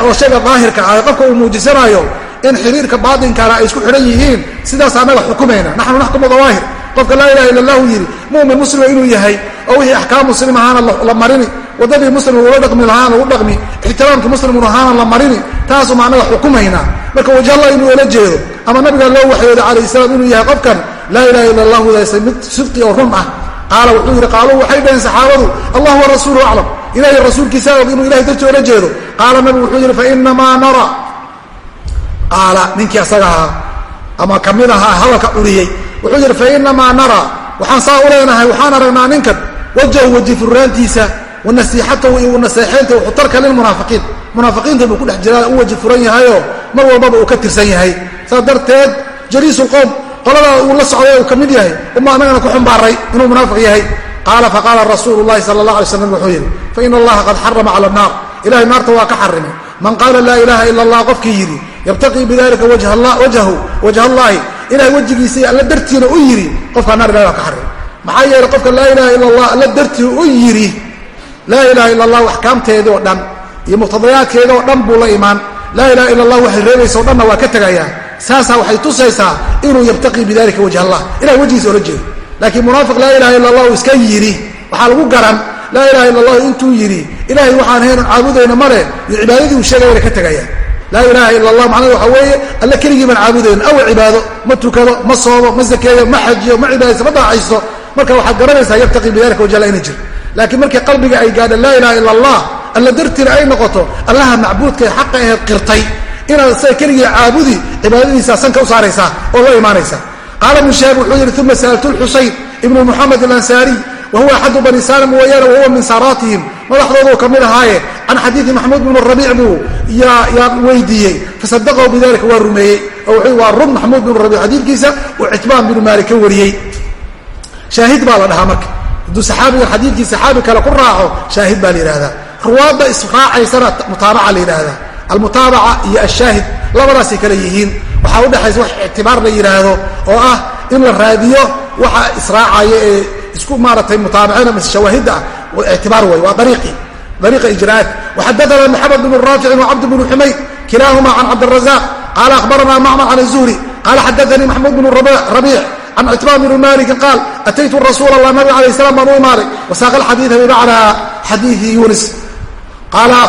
oo shayga daahirka ah qofka uu muujisanaayo in xiriirka baatinkaana ay isku xidhan yihiin sidaas annaga xukumayna. Naxnu naxkumu dawaahir. Qofka laa ilaha illa allahu yidhi mumin muslima inuu yahay oo wixii axkaam muslim ahaana la marini waddadii muslim ula dhaqmi lahaana lagu dhaqmi ixtiraamkii muslimun ahaana la marini taasuma annaga xukumaynaa marka wajhallah inuu ula jeedo ama nabiga loo waxyooda calayh salaam inuu yahay qofkan laa ilaha illa allahu daysa mid sidqi oo run ah. Qaala wuxuu yidhi qaaluu waxay dhaheen saxaabadu allah wa rasuulu aclam ilahay rasuulkiisaa og inuu ilahay dartii ola jeedo qaala nabigu wuxuu yidhi fainamaa nara qaala ninkii asaga ahaa ama ka mid ahaa hadalka curiyey wuxuu yidhi fainamaa nara. Waxaan saa u leenahay waxaan aragnaa ninkan wajahu weji furaantiisa wa nasiixatahu iyo naseexaynta wuxutarka lilmunaafiqiin munaafiqiinta buu ku dhex jiraa u waji furan yahayoo mar walbaba uu ka tirsan yahay. Saas darteed jaliisu qowm qoladaa uu la socday uu ka mid yahay uma annagana ku xumbaaray inuu munaafiq yahay qaala faqaala rasuulu llahi sala allah alay slam wuxuu yidhi faina allaha qad xarama cala annaar ilahay naarta waa ka xarimay man qaala laa ilaha ila allah qofkii yidhi yabtaqii bidalika wajhahu wajha allaahi ilahay wejigiisai alla dartiina u yidhi qofkaa naar ilahay waa ka xarimay maxaa yeeley qofka laa ilaha ila allah alla dartii u yidhi laa ilaha ila allah axkaamteedii oo dhan iyo muqtadayaadkeeda oo dhan buu la imaan laa ilaha ila allah waxay reebaysa o dhanna waa ka tegayaa saasaa waxay tusaysaa inuu yabtaqii bidalika wajh allah ilahay wejgiisa oola jeedo laakiin munaafiq laa ilaha illa allah iska yidhi waxaa lagu garan laa ilaha illa allah intuu yidhi ilahay waxaan haynan caabudayna male iyo cibaadadii uu sheegayana ka tegaya laa ilaha illa allah macnaheed waxaa weeye alla keligii baan caabudayna awa cibaado ma tukado ma soomo ma sakeeyo ma xajiyo ma cibaadayso ma daacayso marka waxaad garanaysaa yabtaqii bidalika wajh allah inay jiro laakiin markii qalbiga ay gaadha laa ilaha illa allah alla dartiina ay noqoto allaha macbuudka xaqa aheed qirtay inaad isaga keligii caabudi cibaadadiisa sanka u saaraysaa oo la imaanaysa qaala ibnu shahaab wuxuu yidhi uma sa'altu lxusayn ibnu muxamed alansaariy wa huwa axadu bani salim weeyaane wahuwa min saaraatihim madaxdooduu ka mid ahaaye can xadiidi maxmuud bnu rabiic buu yaa weydiiyey fasadaqahu bidalika waa rumeeyey oo wuxuu waa run maxmuud bnu rabiic xadiidkiisa uu citbaan binu maalik ka wariyey shaahid baa la dhahaa marka hadduu saxaabigan xadiidkii saxaabi kale ku raaco shaahid baa la yidhahdaa ruwaadda israacaysana mutaabaca la yidhaahdaa almutaabaca iyo ashaahid labadaasay kale yihiin waxaa udhexaysa wax ictibaar la yidhaahdo oo ah in la raadiyo waxa israacaya ee isku maaratay mutaabacina mise shawaahidda ah ictibaar way waa ariiqii ariiqa ijraa'aat waxadaana moxamed bnu raaficin wacabd bnu xumayd kilaahuma can cabdirazaq qaala akhbarana macmar can zuhri qaala xadaanii maxmuud bnu rabiic can citbaan bni malikin qaal ataytu rasuul allah nabig alayh slam baan u imaaday wasaaqa alxadiida bimacnaa xadiidi yunis. Ayra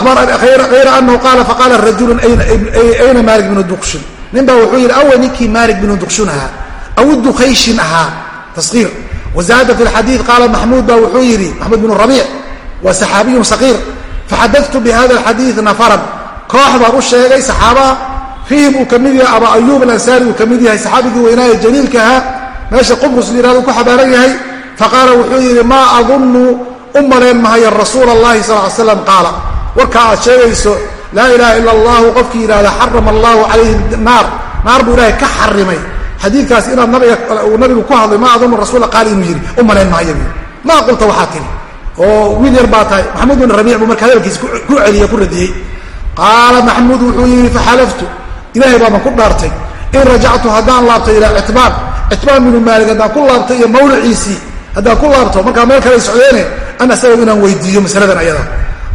anahu qaala faqaala rajulu ayna maalik bnu dukshin nin baa wuxuu yidhi awa ninkii maalik bnu dukshin ahaa aw dukayshin ahaa. Taskiir wazaada fi lxadiid qaala maxmuud baa wuxuu yidhi maxmuud bnu rabiic waa saxaabiyun saqiir. Faxadatu bihada alxadiid nafaran. Koox baan u sheegay saxaabaa fiihim uu ka mid yahay aba ayuub alansaari uu ka mid yahay saxaabigii weynaaye jaliilka ahaa. Meesha qubrus layihahdo ku xabaaran yahay. Faqaala wuxuu yidhi maa adunnu u malayn mahayo rasuula allahi sal l slam qaala. Warka aad sheegayso laa ilaha ila allahu qofkii yidhahda xarama allahu calayhi naar. Naar buu ilaahay ka xarimay. Xadiidkaas inaad nabigauu nabigu ku hadlay maa adunu rasuula qaali inuu yidhi. U malayn maayo bu maa qulta waxaa tiri oo wiil yar baa tahay maxamuud bin rabiic buu marka hadalkiisa ku celiye ku radiyey. Qaala maxamuud wuxuu yidhi faxalaftu ilaahay baaban ku dhaartay. In rajactu haddaan laabtay ilaa citbaan citbaan binu maalig haddaan ku laabtay iyo mawliciisii haddaan ku laabto markaa meel kale socdeene an asaga inaan weydiiyo masaladan ayada.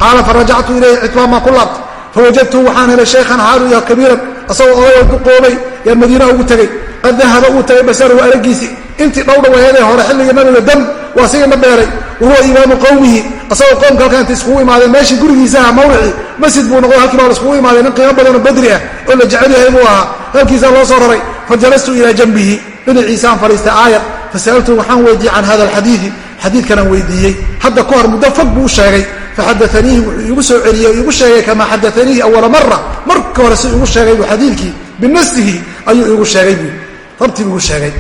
Qaala farajactu ilayhi citbaan baan ku laabtay fawajadtuhu waxaan helay shaykhan xaaluya kabiiran asagoo odayoo duqoobay yaan madiina ugu tegey qad dahaba uu tagay basaruhu aragiisii intii dhowdhawaheedee hore xilligii nabiga dam waa sigana beeray wahuwa imaamu qowmihi asagoo qoomka halka inta iskugu imaadeen meeshii gurigiisaha mawlicii masjid buu noqday halkii baa la iskugu imaadeen nin qiimo badanoo badri ah oo la jecel yahay buu ahaa halkiisaa loo soo raray fa jalastu ilaa janbihi dhinaciisaan fadhiistay aayar fasa'altu waxaan weydiiyey can hada alxadiidi xadiidkanaan weydiiyey hadda ka hor muddo fog buu sheegay faxadaaniihi wuxuu iigu soo celiyey iigu sheegay kamaa xadaaniihi awala mara marka hore si igu sheegay buu xadiidkii binafsihi ayuu iigu sheegay buu rabtii igu sheegay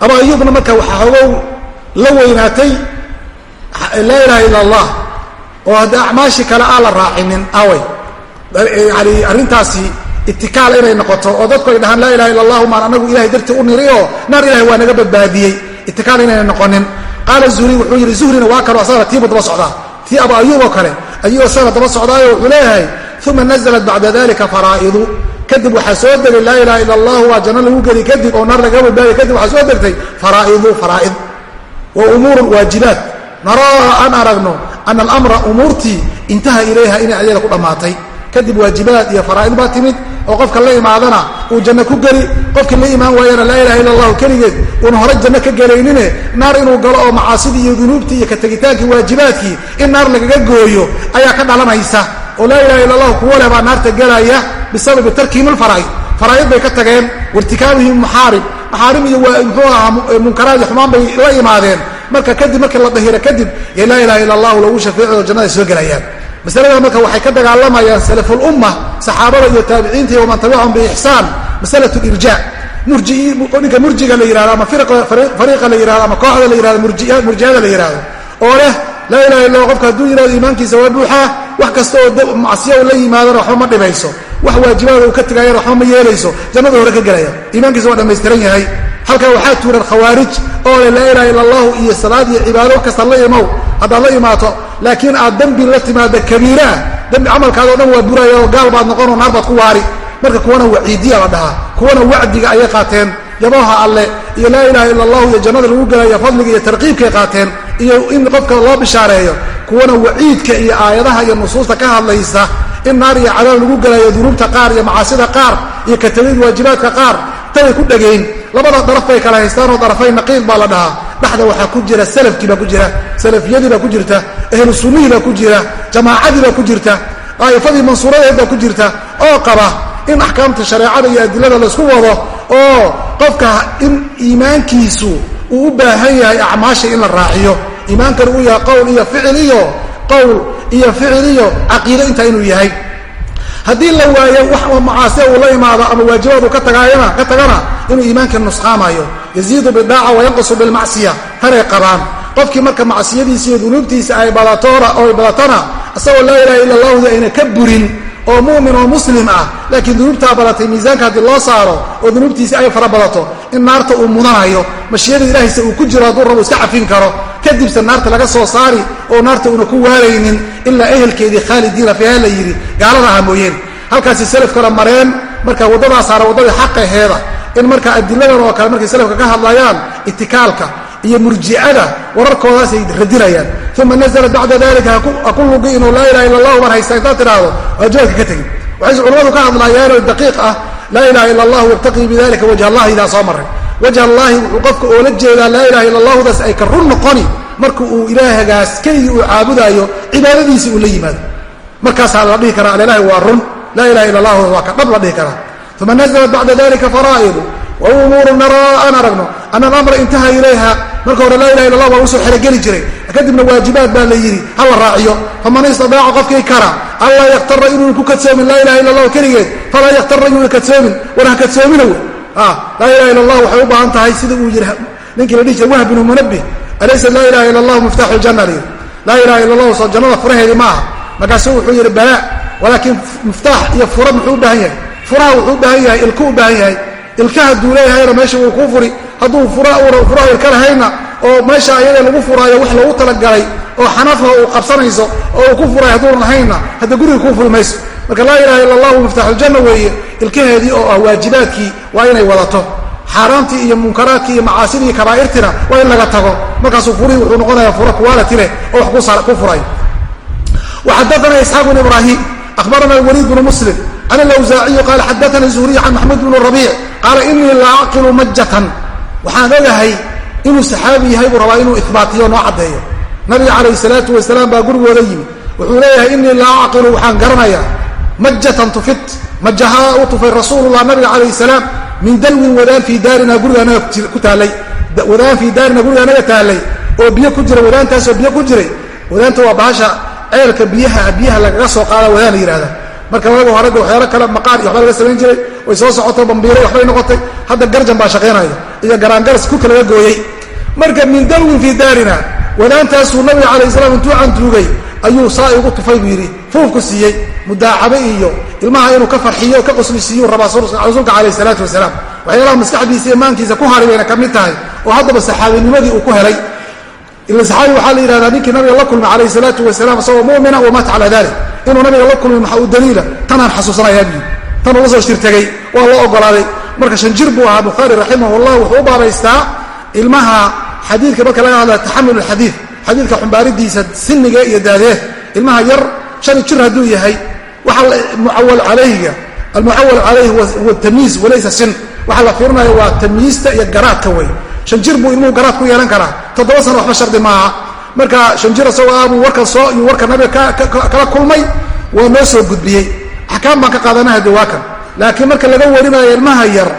aba ayuubna marka waxaa hogow la weynaatay laa ilaha ila allah oo hadda acmaashii kale aan la raacinin away yani arrintaasi itikaal inay noqoto oo dadku ay dhahaan laa ilaha illa allahu maan anagu ilahay dartii u niri oo naar ilahay waa naga badbaadiyey itikaal inayna noqonin qaala zuhri wuxuu yidhi zuhrina waa kalo asagana tiibu daba socdaa tii aba ayuub oo kale ayuu asagana daba socdaayo wuxuu leeyahay uma naزlat bacda dalika faraa'idu. Kadib waxaa soo degay laa ilaha ila allah waa janno lagu geli. Kadib oo naar laga badbaadiya kadib waxaa soo degtay faraa'idu faraa'id. Wa umuurun waajibaat naraa aan aragno ana alamra umuurtii intaha ilayha inay ayada ku dhammaatay. Kadib waajibaad iyo faraa'id baa timid oo qofka la imaadana uu janno ku geli qofkii la imaan waayana laa ilaha illa allahu keligeed uuna hore janno ka gelaynine naar inuu galo oo macaasidii iyo dunuubtii iyo ka tegitaankii waajibaadkii in naar lagaga gooyo ayaa ka dhalanaysa. Oo laa ilaha illa allahu kuwa leh baa naarta gelaya bisababi tarkiim lfaraa'id faraa'id bay ka tageen wairtikaabihim maxaarib maxaarim iyo muxuu ahaa munkaraad iyo xumaan bay la imaadeen. Marka kadib markii la dahiro kadib ee laa ilaha illa allahu lagu shafeeco oo jannada soo gelayaan masalada marka waxay ka dagaalamayaan salafulumma saxaabada iyo taabiciinta waman tabicahum biixsaan masalat lirja ninka murjiga la yihahdo ama fariiqa la yihahdo ama kooxda la yihahdo murjiyada la yihahdo oo leh laa ilaha illa qofka hadduu yihahdo iimaankiisa waa buuxaa wax kasta oo macsiya la yimaadana waxba ma dhibayso. Wax waajibaada uu ka tegayana waxba ma yeelayso. Jannada hore ka gelaya iimaankiisa waa dhammaystiran yahay halkaa waxaa tuuran khawaarij oo leh laa ilaha illa allahu iyo salaad iyo cibaado kasta la imow. Haddaad la imaato laakiin aad dembi la timaada kabiiraah dembi camalkaadao dhan waa buraya oo gaal baad noqonoo naar baad ku waari. Marka kuwana waciidiya la dhahaa kuwana wacdiga ayay qaateen yabaha alle iyo laa ilaha illa allahu iyo jannada lagu gelaya fadliga iyo tarqiibkay qaateen iyo in qofka loo bishaareeyo. Kuwana waciidka iyo aayadaha iyo nusuusta ka hadlaysa in naar iyo cadaab lagu gelayo dunuubta qaar iyo macaasida qaar iyo katabid waajibaadka qaar tay ku dhagayn labada daraf bay kala haystaanoo darafayn naqiid baa la dhahaa. Dhexda waxaa ku jira salafkii baa ku jira salafiyadii baa ku jirta ahlu sunnihii baa ku jira jamaacadii baa ku jirta daa'ifadii mansuuradeed baa ku jirta. Oo qaba in axkaamta shareecada iyo adilada laysku wado oo qofka in iimaankiisu uu u baahan yahay acmaasha in la raaciyo. Iimaankana uu yahay qowl iyo ficil iyo qowl iyo ficil iyo caqiido intaa inuu yahay haddii la waayo wax macaasiya uu la imaado ama waajibaad uu ka tagana inuu iimaanka nusqaamayo yaziidu bidaaca wayanqusu bilmacsiya. Tanay qabaan. Qofkii marka macsiyadiisa iyo dunuubtiisa ay badatona isagoo laa ilaha illa allahudi ayna ka burin oo mu'min oo muslim ah laakiin dunuubtaa badatay miisaanka haddii loo saaro oo dunuubtiisi ay fara badato in naarta uu mudanayo mashiyada ilaahaysa uu ku jiro hadduu rabo iska cafin karo kadibse naarta laga soo saari oo naarta uuna ku waaraynin ilaa ehelkeedii khaalidiina fiiha la yidhi. Gaalada aha mooyeen. Halkaasi kala mareen. Marka waddadaas saara waddadii xaqaheeda in marka adiladan oo kale markay salafka ka hadlayaan itikaalka iyo murjicada wararkoodaas ay radinayaan uma naزla bacda dalika haku lugi inuu laa ilaha illa allahu baan haysta intaad tidhaahdo waajibaadka ka tegin waxayse culamadu ka hadlayaanoo daqiiq ah laa ilaha illa allah yabtaqii bidalika wajh allahi idaa soo maray wajh allahi wuxuu qofka oola jeedaa laa ilaha illa allahudaas ay ka run noqoni. Marka uu ilaahagaas keligii uu caabudaayo cibaadadiisii uu la yimaado. Markaasaa la dhihi karaa alilahi waa run. Laa ilaha illa allah waa ka dhab la dhihi karaa. Uma naزlat bacda dalika faraa'idu wa umuuru naraa aan aragno ana alamra intaha ilayha. Marka hore laa ilaha illa allah waa u soo xerogeli jiray. Kadibna waajibaad baa la yidhi ha la raaciyo. Faman istadaaca qofkii kara anlaa yakhtara inuuna ku kadsoomin laa ilaha illa allah keligeed falaa yakhtara inuuna kadsoomin war ha kadsoomina wey laa ilaha illa allah waxay u baahan tahay sida uu yidhi ninkii la dhihi jiray wah binu munabih alaysa laa ilaha illa allahu miftaaxu ljanna layidhi laa ilaha illa allahu soo jannada furaheedii maaha. Markaasu wuxuu yidhi balaa walaakiin miftaax iyo fura muxuu u baahan yahay. Furaha wuxuu u baahan yahay ilku u baahan yahay. Ilka hadduu leeyahayna meesha wuu kuu furi hadduu furaha ilka lahayna oo meesha ayada lagu furaayo wax loogu talagalay oo xanafa uu qabsanayso oo uu ku furay hadduun lahaynna hadda guriga kuu furi mayso. Marka laa ilaha illa allahu miftaaxuljanna weeye ilkaheedii oo ah waajibaadkii waa inay wadato. Xaaraamtii iyo munkaraadkii iyo macaasidii iyo kabaa'irtina waa in laga tago. Markaasuu furihii wuxuu noqonayaa furo kuwaalati leh oo wax ku furay. Waxadaana isxaaq bn ibraahim ahbarana waliid bnu muslim can alawsaaciyu qaala xadaana zuhriy can maxamuud bn rabiic qaala inii la aqilu majatan waxaan ogahay inuu saxaabi yahay buu rabaa inuu ibaatiyo noo caddeeyo. Nabiga calayh salaatu wasalaam baa gurigooda yimi wuxuu leeyahay inii la aqilu waxaan garanayaa majatan tufit majahaa u tufay rasuulullah nabiga calayh salaam min dalwin wadaan fii daarina guriga anaga ku taallay. Wadaan fii daarina guriga anaga taalay oo biyo ku jira wadaantaasoo biyo ku jiray. Wadaanta waa bahasha ceelka biyaha biyaha lagaga soo qaada wadaan la yihahda marka waga hore waxyaalo kale maqaar iyo waxba laga samayn jiray way soo socotay bambiiray waxbay noqotay. Hadda garjan baa shaqaynaya iyo garaangaras kulka laga gooyey marka min dalwin fii daarina wadaantaasuu nabiga calayh salaam intuu cantuugay ayuu saa igu tufay buu yidhi fuufku siiyey mudaacabe iyo ilmaha inuu ka farxiyo o ka qoslisiiyu rabaa rasuulka calayh salaatu wasalaam. Waxyaalaha maskaxdiisa iyo maankiisa ku hari bayna ka mid tahay oo haddaba saxaabinimadii uu ku helay. Ila saxaabi waxaa la yidhahdaa ninkii nabiga la kulmay calayh salaatu wasalaam isagoo mumina wamaata calaa dalik inuu nabiga la kulmay maxaa u daliila? Tanaan xasuusanayaa buu tan uga soo shirtegay waa loo ogolaaday. Marka shan jir buu ahaa bukhaari raximahullah wuxuu u baabaystaa ilmaha xadiidka marka laga hadlaya taxamul alxadiid xadiidka xumbaaridiisa siniga iyo daadeed ilmaha yar shani jir hadduu yahay waxaa mucawal calayhiga almucawal calayhi huwa tamyiiz walaysa sin. Waxaa la fiirinaya waa tamyiista iyo garaadka wey shan jir buu ilmuhu garaad ku yeelan karaa. Toddoba sana waxba shardi maaha. Marka shan jir isagoo ah buu soo iyo warka nabiga kala kulmay waa noo soo gudbiyey. Axkaam baan ka qaadanaha de waa kan. Laakiin marka laga warinayo ilmaha yar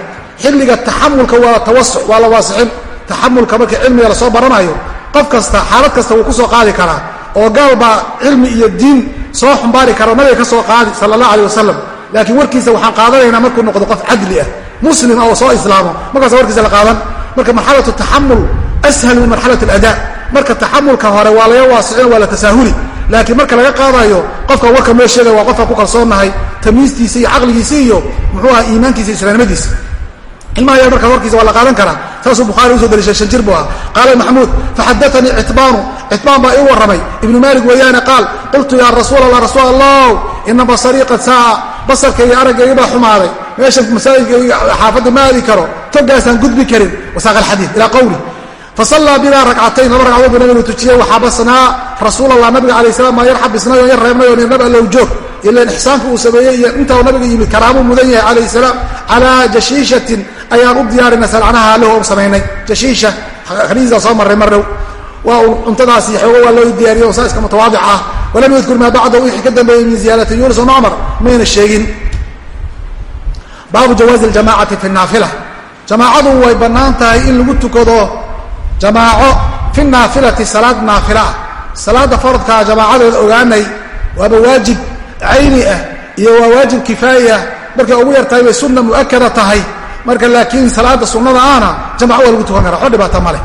xilliga taxamulka waa tawasuc waa la waasixin taxamulka marka cilmiga la soo baranayo qof kasta xaalad kasta wuu ku soo qaadi karaa oo gaal baa cilmi iyo diin soo xumbaari kara nabiga ka soo qaadi sala allah aleh wasalam laakiin warkiisa waxaan qaadanaynaa markuu noqdo qof cadli ah muslim ah oo soo islaamo. Markaasa warkiisa la qaadan. Marka marxalatu taxamul ashal min marxalat alada. Marka taxamulka hore waa laga waasicin waa la tasaahuli. Laakiin marka laga qaadayo qofka warka noo sheegaya waa qofka ku kalsoonnahay tamyiistiisa iyo caqligiisa iyo muxuu aha iimaankiisa islaamnimadiisa ilmaha yar markaa warkiisa waa la qaadan karaa. Saasuu bukhaari u soo daliishay shan jir buu ah qaala maxamuud faxadaanii citbaanu. Citbaan baa ii warramay. Ibnu maalik weeyaane qaal qultu yaa rasuul allah rasuul allah ina basarii qad saaca basarkayga araggayga baa xumaaday. Meesha masaajidkayga xaafadda ma aadi karo. Togaasaan gudbi karin. Wasaaqa alxadiid ilaa qowli fasallaa binaa ragcatayn laba ragcadood buu nabigu tujiyey waxabasnaa rasuul allah nabiga alay salam maa yar xabisnay oo yar reebnay oo nirnab allow joog ilan ixsaanka uu sameeyey iyo inta nabiga yimid karaamuu mudan yahay calayh salaam calaa jashiishatin ayaan u diyaarinay salcanaha lahu u samaynay. Jashiisha khaniisdaa soo marray mar dhow. Waa cuntadaasi xoogo waa loo diyaariyo oo saa iska mutawaadic ah. Walam yadkur maa bacdahu wixii ka dambeeyey min ziyaadati yuunus ibn cumar mayna sheegin. Baabu jawaazi ljamacati fi naafila. Jamaacadu way bannaan tahay in lagu tukado jamaaco fi naafilati salaad naafila. Salaada faradkaa jamaacadeeda ogaanay waaba waajib cayni ah iyo waa waajib kifaayi ah. Markay ugu yartahay bay sunna mu'akada tahay. Marka laakiin salaada sunnada ahna jamaco waa lagu tukan kara waxba dhibaata ma leh.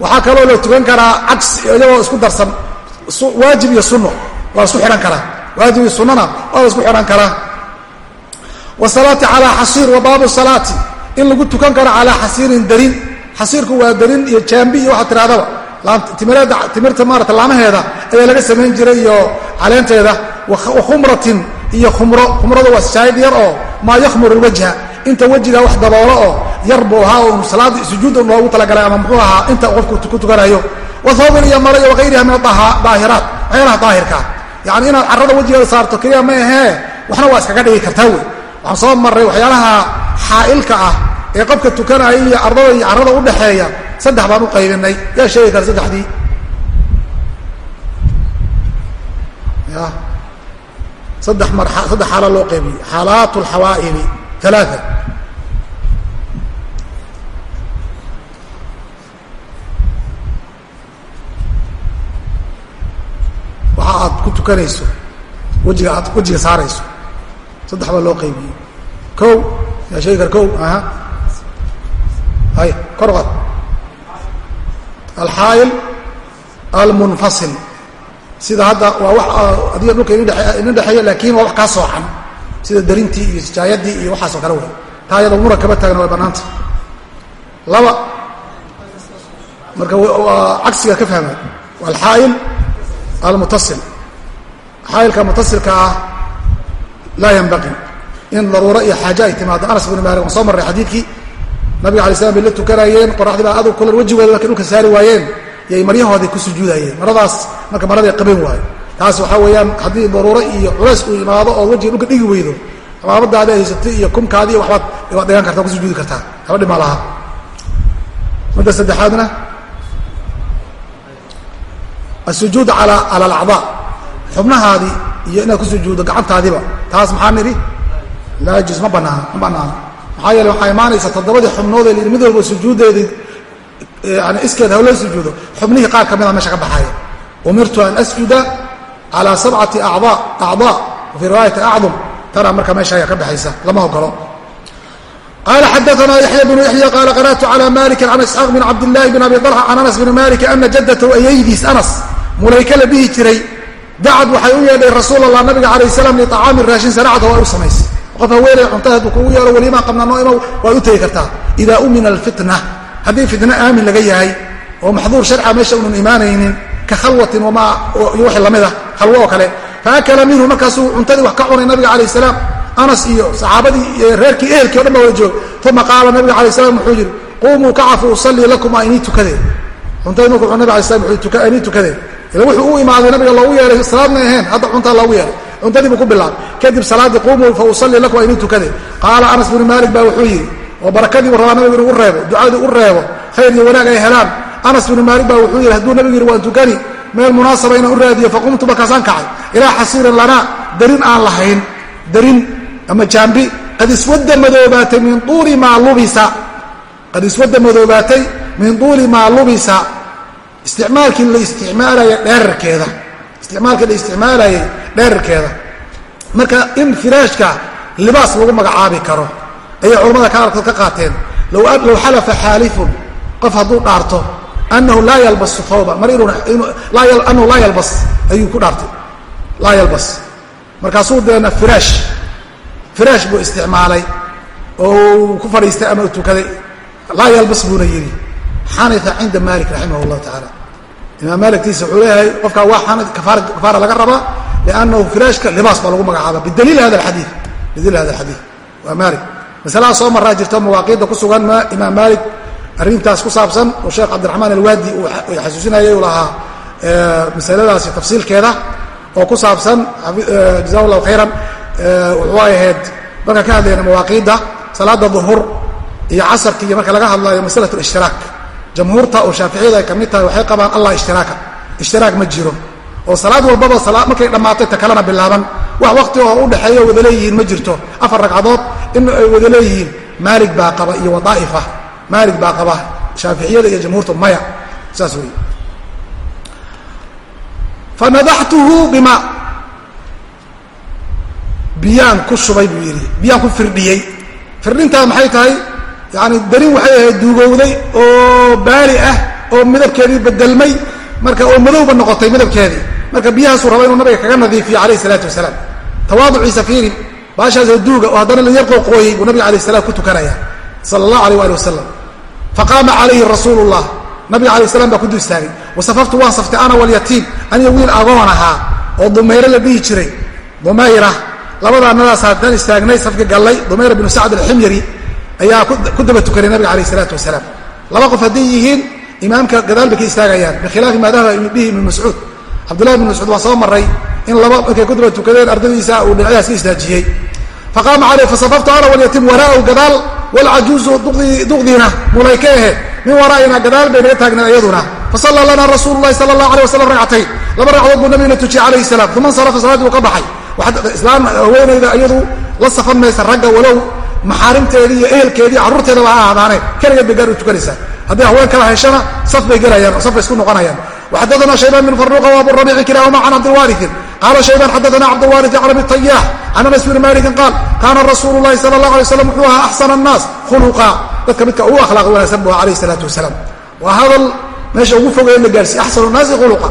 Waxaa kaloo la tukan karaa cagsi iyagoo isku darsan. Waajib iyo sunno waa isku xihan karaa. Waajib iyo sunnana waa la isku xihan karaa. Wasalaati calaa xasiir wa baabu salaati. In lagu tukan karo calaa xasiirin darin. Xasiirku waa darin iyo jaambi iyo waxaa tirahdaba timirta maarata laamaheeda ayaa laga samayn jiray iyo caleenteeda wa khumratin iyo khumro khumradu waa shaahid yar oo maa yakhmuru lwajha inta wejiga wax daboolo oo yar buu ahaa oo salaada sujuudda loogu talagalay ama muxuu ahaa inta qofku ku tukanayo. Wa thoobin iyo maro iyo wagayriha min adaahiraat waxyaalaha daahirkaa yacni inaad carrada wejigeeda saarto keliya ma ahee waxna waa iskaga dhigi kartaa wey. Waxaan soo marray waxyaalaha xaa'ilka ah ee qofka tukanaya iyo ardada iyo carrada u dhaxeeya. Saddex baan u qaybinay. Yaa sheegi kara saddexdii saddex xaala loo qaybiyey xaalaat alxawaa'ili alaaa waxa aad ku tukanayso wejiga aad wejiga saarayso saddex baa loo qaybiyey ko yaa sheegi kara ko aha. Hay kor qad alxaayil almunfasil sida hadda waa wax adiga dhulka idin dhexeeya laakiin waa wax kaa soocan sida darintii iyo sijaayadii iyo waxaasoo kale wey. Taa iyadoo muran kama taagna way laba marka cagsiga ka fahma waa alxaayil almutasil. Xaayilka mutasilka ah laa yanbaqi in daruuro iyo xaaje ay timaado. Anas bnu maalik waan soo marray xadiidkii. Nabiga alay slam bay la tukanayeen qoraxdii baa adu kulan wejigooda markay dhulka saari waayeen yay maryahoodii ku sujuudayeen. Maradaas marka maraday qaban waayo. Taas waxaa weeyaan haddii daruuro iyo culays uu imaado ood wejiga dhulka dhigi weydo amaamadaadi ay haysatay iyo kumkaadi iyo wabaad dhigan kartaa ku sujuudi kartaa. Haba dhima laha. Midda saddexaadna asujuud ala cala alacdaa. Xubnahaadii iyo inaad ku sujuuddo gacantaadiba taas maxaa nidhi? Laa ma banaana ma banaana maxaa yeele waxaa imaanaysa toddobadii xubnood ee layidhi mid walba sujuuddeedii yani iskeed ha loo sujuudo xubnihii qaar ka mida meesha ka baxaya umirtu an asjuda calaa sabcati acdaa acdaa fii riwaayati acdum tanaa marka meesha ka baxaysa lama ogolo haddii fitna aamin laga yahay oo maxduur sharca meesha unan imaanaynin ka khalwatin wamaa iyo wixii la mid ah khalwo oo kale. Faakala minhu markaasuu cuntadii wax ka cunay nabiga calayh salaam anas iyo saxaabadii reerkii ehelkii o dhan ba wada joog uma qaala nabiga alay slam wuxuu yidhi quumuu kacafu usallii lakum a inii tukadee. Cuntadii markuu nabig alay slam inii tukadee. Ila wuxuu u imaaday nabiga loogu yeehay salaadna ahayn hadda cuntaa loogu yeehay cuntadii buu ku bilaabay. Kadib salaaddii quumuu fa usallii lakum a inii tukadee. Qaala anas binu maalik baa wuxuu yidhi oo barakadii rabaa nabigu inuu u reebo ducadii u reebo khayr iyo wanaag ay helaan. Anas binu maalik baa wuxuu yidhi hadduu nabigu yidhi waan tukani meel munaasaba inaan u raadiyo faqumtu markaasaan kacay. Ilaa xasiirin lanaa darin aan lahayn darin ama jaambi. Qad iswadda madoobaatay min uuli maa lubisa. Qad iswadda madoobaatay min tuuli maa lubisa. Isticmaalkii la isticmaalaya dheerarkeeda isticmaalkii la isticmaalayay dheerarkeeda marka in firaashka libaas lagu magacaabi karo ayay culammada kaarkood ka qaateen. Low xalafa xaalifun qof hadduu dhaarto anahu laa yalbasu thawba mar anahu laa yalbas ayuu ku dhaartay. Laa yalbas. Markaasuu deena firaash firaash buu isticmaalay oo uu ku fadhiistay ama tukaday. Laa yalbas buuna yidhi. Xanita cinda malik raximah llahu tacaala. Imaam maaliktiisa wuxuu leeyahay qofkaa waa xanid kafaara laga rabaa liannahu firaashka libaas baa lagu magacaaba bidaliil hada alxadii bidaliil hada alxadiid waa maalik masalaha soo maraa jirto mawaaqiidda ku sugan imaam maalik arrintaas ku saabsan oo sheekh cabdiraxmaan alwaadi uu xasuusinayay uu lahaa masaladaasi tafsiilkeeda oo ku saabsan jaza llahu khayran wuxuu ahayd markaan ka hadlayna mawaaqiidda salaada duhur iyo casarka iyo marka laga hadlayo masalat ishtiraak. Jamhuurta oo shaaficiyada ay ka mid tahay waxay qabaan allah ishtiraaka ishtiraak ma jiro. Oo salaad walbaba markay dhammaatay ta kalena bilaaban wax waqti oo u dhexeeya wada leeyihiin ma jirto. Afar ragcadood in ay wada leeyihiin maalig baa qaba iyo wadaa'ifa maalig baa qaba shaaficiyada iyo jamhuurta maya. Saas wey fanadaxtuhu bima. Biyaan ku shubay buu yidhi. Biyaan ku firdhiyey. Firdhintaa maxay tahay? Yani darin waxay ahayd duugowday oo baali ah oo midabkeedii bedelmay marka oo madowba noqotay midabkeedii. Marka biyahaasuu raba inuu nabiga kaga nadiifiyo alayh isalaatu wasalaam tawaaduciisa fiiri baashaasoo duuga oo haddana la yar qooqooyey buu nabiga alayh salam ku tukanaya sala allahu alayh ali wasalam faqaama calayhi rasuulu llah nabiga alayh salam baa ku dul istaagay. Wasafaftu waan saftay ana walyatiim aniga wiil agoon ahaa oo dumayre la dhihi jiray. Dumayra labada annadaas haddaan istaagnay safka gallay dumayra binu sacd alximyari ayaa ku daba tukanay nabiga alayh isalaatu wasalaam laba qof hadday yihiin imaamka gadaal bay ka istaagayaan bikhilaafi maa dahaba bihi ibnu mascuud cabdullahi ibnu mascuud waan soo maray in laba markay ku daba tukadeen ardadiisa uu dhinacyadaas ka istaajiyey faqaama caleyh fasafaftu ana walyatiim waraa'u gadaal walcajuuzu duqdiina mulayka ahe min waraa'ina gadaal bay naga taagnaen iyaduna. Fasallaa lana rasuulu lahi sala allah alay wasalam ragcatayn laba ragcadood buu nabigna tujiyey calayhi salaam. Uma insarafa salaadii buu ka baxay. Islaam haweenayda iyadu la safan maysa ragga walow maxaarimteedii iyo ehelkeedii carruurteedaba ha ahaadaane keligeed bay gaar u tukanaysaa. Hadday haween kala heshana saf bay gelayaan oo saf bay isku noqonayaan waxadaana shaybaan bin faruqa wa aburabici kilahuma can cabdiwaariin qaala shaybaan xadaana cabdilwaari can abi tayax can anas bni malikin qaal kaana rasuulu lahi sala allah alay waslam wuxuu ahaa axsana annaas khuluqa dadka midka ugu akhlaaq wanaagsan bu alayh salaatu wasalaam waa hadal meesha ugu fogeyn la gaarsiy axsanu naasi khuluqa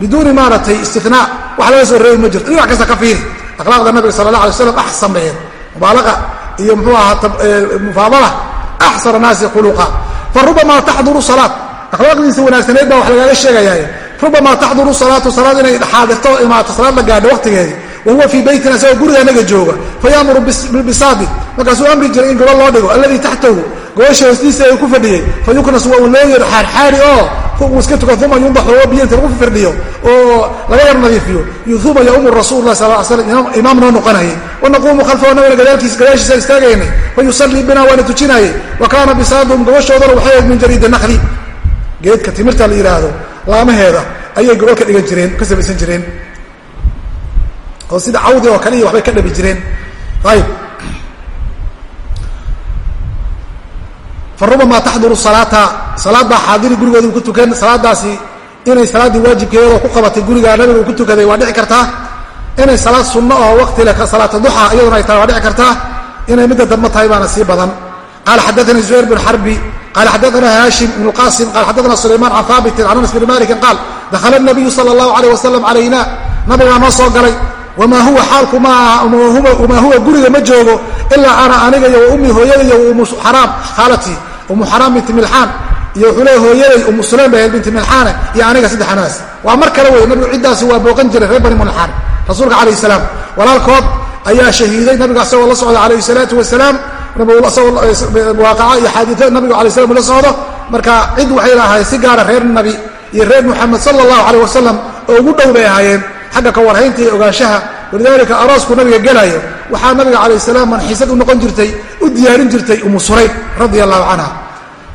biduuni maaratay istinaa wax laga soo reebi ma jirto dhinac kasta ka fiiri akhlaaqda nabiga sala allah alay waslam axsan baheed mubaalaqa iyo muxuu ahaa mufaadala axsana naasi khuluqa fa rubamaa taxduru salaat akhlaaqdiisa wanaagsaneed baa wax lagaaga sheegayaa rubamaa taxduru salaatu salaad inay xaadirto imaato salaad la gaadho waqtigeedii wa huwa fii beytina isagoo guriga anaga jooga. Fayaamuru bibisaadi markaasuu amri jiray in gobol loo dhigo. Alladii taxtahu gobasha hoostiisa ay ku fadhiyey. Fa waa uu loo yeero xaarxaari oo iska tuka uma yundaxu oo biyo inta lagu firdhiyo oo laga yar nadiifiyo. Uma yaumu rasul lah sal slam imaam noo noqonayay. Wanaquumu khalfahu nabigana gadaalkiis gadaashiisa istaagaynay. Fa bina waana tujinayay. Wa kaana bisaadum gobashoodana waxay ahayd min jariidi nakli geedka timirta la yidhaahdo laamaheeda ayay gobol ka dhigan jireen ka samaysan jireen. Oo sida cawdi oo kale iyo waxbay ka dhabi jireen. Ayib. Fa rubamaa taxduru salaata salaad baa xaadiri gurigooda ku tukan salaadaasi inay salaaddii waajibkeedoo ku qabatay gurigaa nabiga uu ku tukaday waa dhici kartaa? Inay salaad sunno oo waqti leh salaata duxa iyaduna ay tahay waa dhici kartaa? Inay midda dambe tahay baana sii badan. Qaala xadaanii zuhayr bin xarbi qaala xadaana haashim ibnu qaasim qaala xadaana sulaymaan can haabitin can anas bni malikin qaal dakhala nabiyu sala allahu alayh wasalam calayna nabigaa noo soo galay. wamaa huwa xaalku ma aha wamaa huwa guriga ma joogo ilaa ana aniga iyo wa ummi hooyada iyo umu xaraam khaalatii umu xaraam binti milxaan iyo wuxuu leey hooyaday umu sulaym bay ahayd binti milxaane iyo aniga saddexanaas waa mar kale wey nabigu ciddaasi waa booqan jiray reer bani milxaan rasuulka calayh salaam walaalkood ayaa shahiiday nabiga asagoo la socda calayhi salaatu wasalaam waaqaca iyo xaadiia nabiga alay slam la socdo. Marka cid waxay lahaayeen si gaara reer nabi iyo reer muxamed sala allahu calayh wasalam ugu dhow bay ahaayeen xagga ka warhaynta iyo ogaanshaha. Walidaalika aroosku nabiga gelayo waxaa nabiga calayh salaam manxiisad u noqon jirtay u diyaarin jirtay umu sulaym radia allahu canha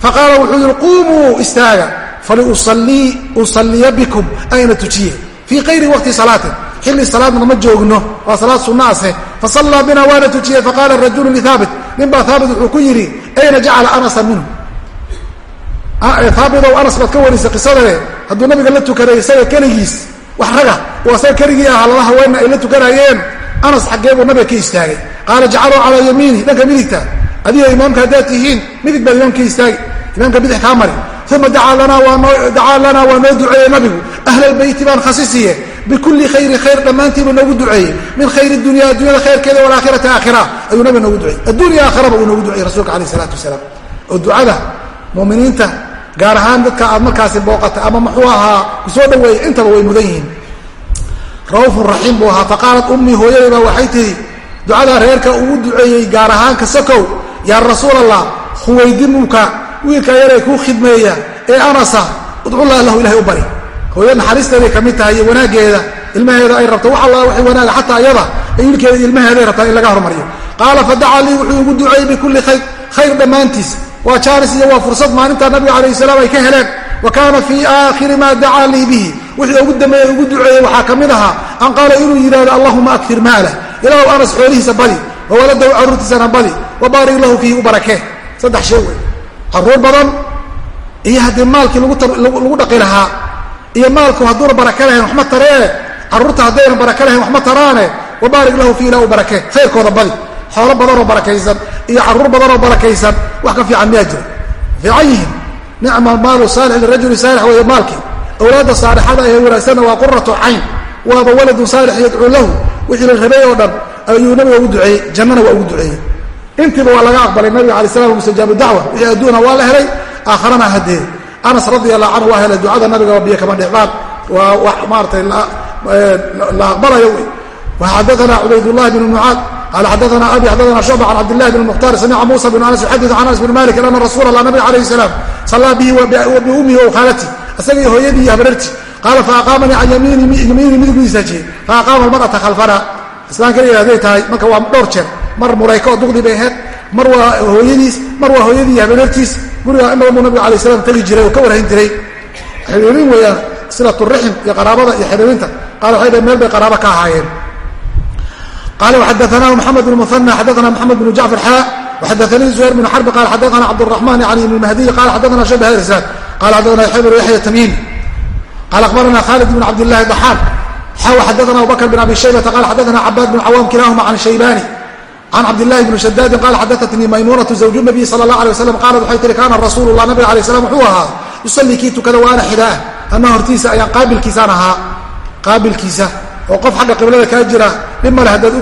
faqaala wuxuu yihi quumuu istaaga faliusalliya bikum ayna tujiye fii kayri waqti salaatin xilli salaadna ma joogno waa salaad sunnaase fasallaa bina waana tujiyey faqaala rajulu lihaabit nin baa haabit wuxuu ku yidhi ayna jacala anasan minhu? Haabidow anas baad ka warisay qisadee hadduu nabiga la tukaday isaga keligiis wax raga oo isaga keligii ah lala haweenna ay la tukanayeen. Anas xaggee buu nabiga ka istaagay. Qaala jacaluu calaa yamiini dhanka midigta. Adiga imaamka haddaad tihiin midig baad imaamka istaagi imaamka bidix kaa mari uma dacaa lanaa waa noo duceeyey nabigu. Ahlalbeyti baan khasisiye. Bikulli khayri khayr dhammaantiibu noogu duceeyey. Min khayr dunya addunyada khayrkeeda walaakhirati aakhira. Ayuu nabiga noogu duceeyey. Addunya aakhiraba uu noogu duceeyey rasuulka alayh isalaatu wasalaam. Oo ducada mu'miniinta gaar ahaan dadka aad markaasi booqata ama muxuu ahaa ku soo dhaweeyey intaba way mudan yihiin. Raufun raxiim buu ahaa faqaalat ummii hooyadayba waxay tihi ducadaa reerka ugu duceeyey gaar ahaan ka sokow yaa rasuul allah khuwaydimuka wiilka yaree kuu khidmeeya ee anasa udcullah lahu ilahay u bari. Hooyo naxariisteeday ka mid tahay iyo wanaaggeeda ilmaheeda ay rabto. Wax alla waxay wanaaga xataa iyada ay wiilkeeda ilmaheeday rabtaa in laga hormariyo. Qaala fadacaa lii wuxuu igu duceeyey bikulli khayr khayr dhammaantiis. Waa jaanis iyo waa fursad maalintaa nabiga calayh salaam ay ka heleen. Wa kaana fii aakhiri maa dacaa lii bihi. Wixii ugu dambeeye ugu duceeyey waxaa ka mid ahaa an qaala inuu yidhahdo allahuma akfir maalah ilaahu anas xoolihiisa badi wa waladahu carruurtiisana badi wa baarik lahu fiihi u barakee. Saddex shay wey carruur badan iyo haddii maalkii lagu dhaqi lahaa iyo maalku hadduuna baraka lahayn waxma taree carruurta haddaynan baraka lahayn waxma taraane wabaarik lahu fii ilah u barakee khayrkooda badi xoolo badanoo barakaysan iyo carruur badanoo barakaysan wax ka fiican miyaa jiro. Fiican yihiin nicma maalu saalix lirajuli saalix weeye maalkii awlaadda saalixada ee wanaagsanna waa quratu cayn waaba waladun saalix yadcuu lahu wixii la rabay oo dhan ayuu nabiga ugu duceeyey jannana waa ugu duceeyey intiiba waa laga aqbalay nabiga alay slam mustajaabu dacwa wixii adduuna waa la helay aakharana haddee anas radi allahu canhu waa helay ducada nabiga biyo kama dhicbaan. Waa wax maaratay la aqbalayo wey. Waxadaana cubaydاllahi bn mucaad qaala xadaana abi xadaana shucba can cabdillahi bn mukhtaar samica muusa bn anas yuxadid can anas bn malik ana rasuula allah nabiga alayh salaam sallaa bihi biummihi wa khaalati isagii hooyadii iyo habararti qaala faaqaamanii can yamiini midigdiisa jiyey faaqaama almar'ata khalfana. Islaan keligeed hadday tahay marka waa dhowr jeer mar mulaykoo duqli bay ahayd. Mar waa hooyadiis mar waa hooyadii habenertiis guriga in badan buu nabiga tegi jiray oo ka warhayn jiray. Xidhiirin weeyaan silaturixim iyo qaraabada iyo xidhiirinta qaar waxay dhaheen meel bay qaraabo ka ahaayeen. Qala xadaanaa maxamed bn muana xadaana maxamed bn jacfar xaa xadaanii suhayr bn xarbi qaala xadaana cabdiraxmaan yani ibn mahdiy qala xadaana shaba harisan qala xadaana xeber yaxya tamiim qala akhbarana khalid bn cabdillahi daxaaq xaw xadaana abubakr bn abi shaybata qala xadaana cabaad bn cawaam kilahuma can shaybani can cabdilahi bni shadaadin qaal xadaatnii maymuunatu zawju nabiy sala allah alay wasalam qaalat waxay tihi kaana rasuulullah nabiga alay slam wuxuu ahaa yusallii kii tukada waana xidaah anna hortiisa ayaan qaabilkiisaan ahaa qaabilkiisa oo qof xagga qiblada kaa jira dhib male haddaad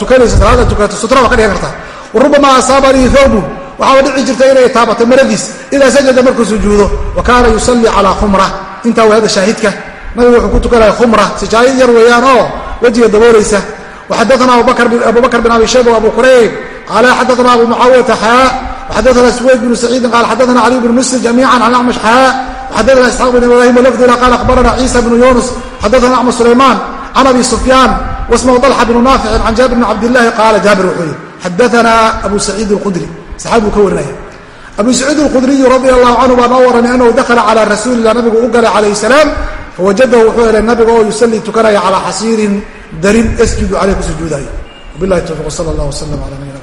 tukanayso salaad aad tukato sutra waa ka dhigan kartaa warubama asaabanii thawbu waxaaba dhici jirta inay taabato maradiis idaa sajada markuu sujuudo wa kaana yusallii calaa khumra intaa waa hada shaahidka nabigu wuxuu ku tukanaya khumra sijaayad yar weeyaan oo wejiga daboolaysa waxadaana abubakr bin abi shayba abu qurayb qaala xadaana abu mucaawiyata xaa waxadaana suwayd bnu saciidin qaala xadaana caliy bnu muslim jamiican can acmash xaa waxadaana isxaaq bin ibrahim lafdila qaala akhbarana ciisa bnu yunus xadaana acma sulaymaan can abi sufyaan wasmahu dalxa bnu naaficin can jaabir bn cabdillahi qaala jaabir wuxuu yihi xadaanaa abu saciid alqudri saxaabiguu ka warinaya abu saciid alqudriyu radia allahu canhu baa noo waramay anahu dakhala calaa rasuulilah nabigu u galay calayh salaam fawajadahu wuxuu helay nabiga oo yusallii tukanaya calaa xasiirin darin yasjudu caleyh ku sujuudayo wabilahi towfiq sala allah wslam ala nabina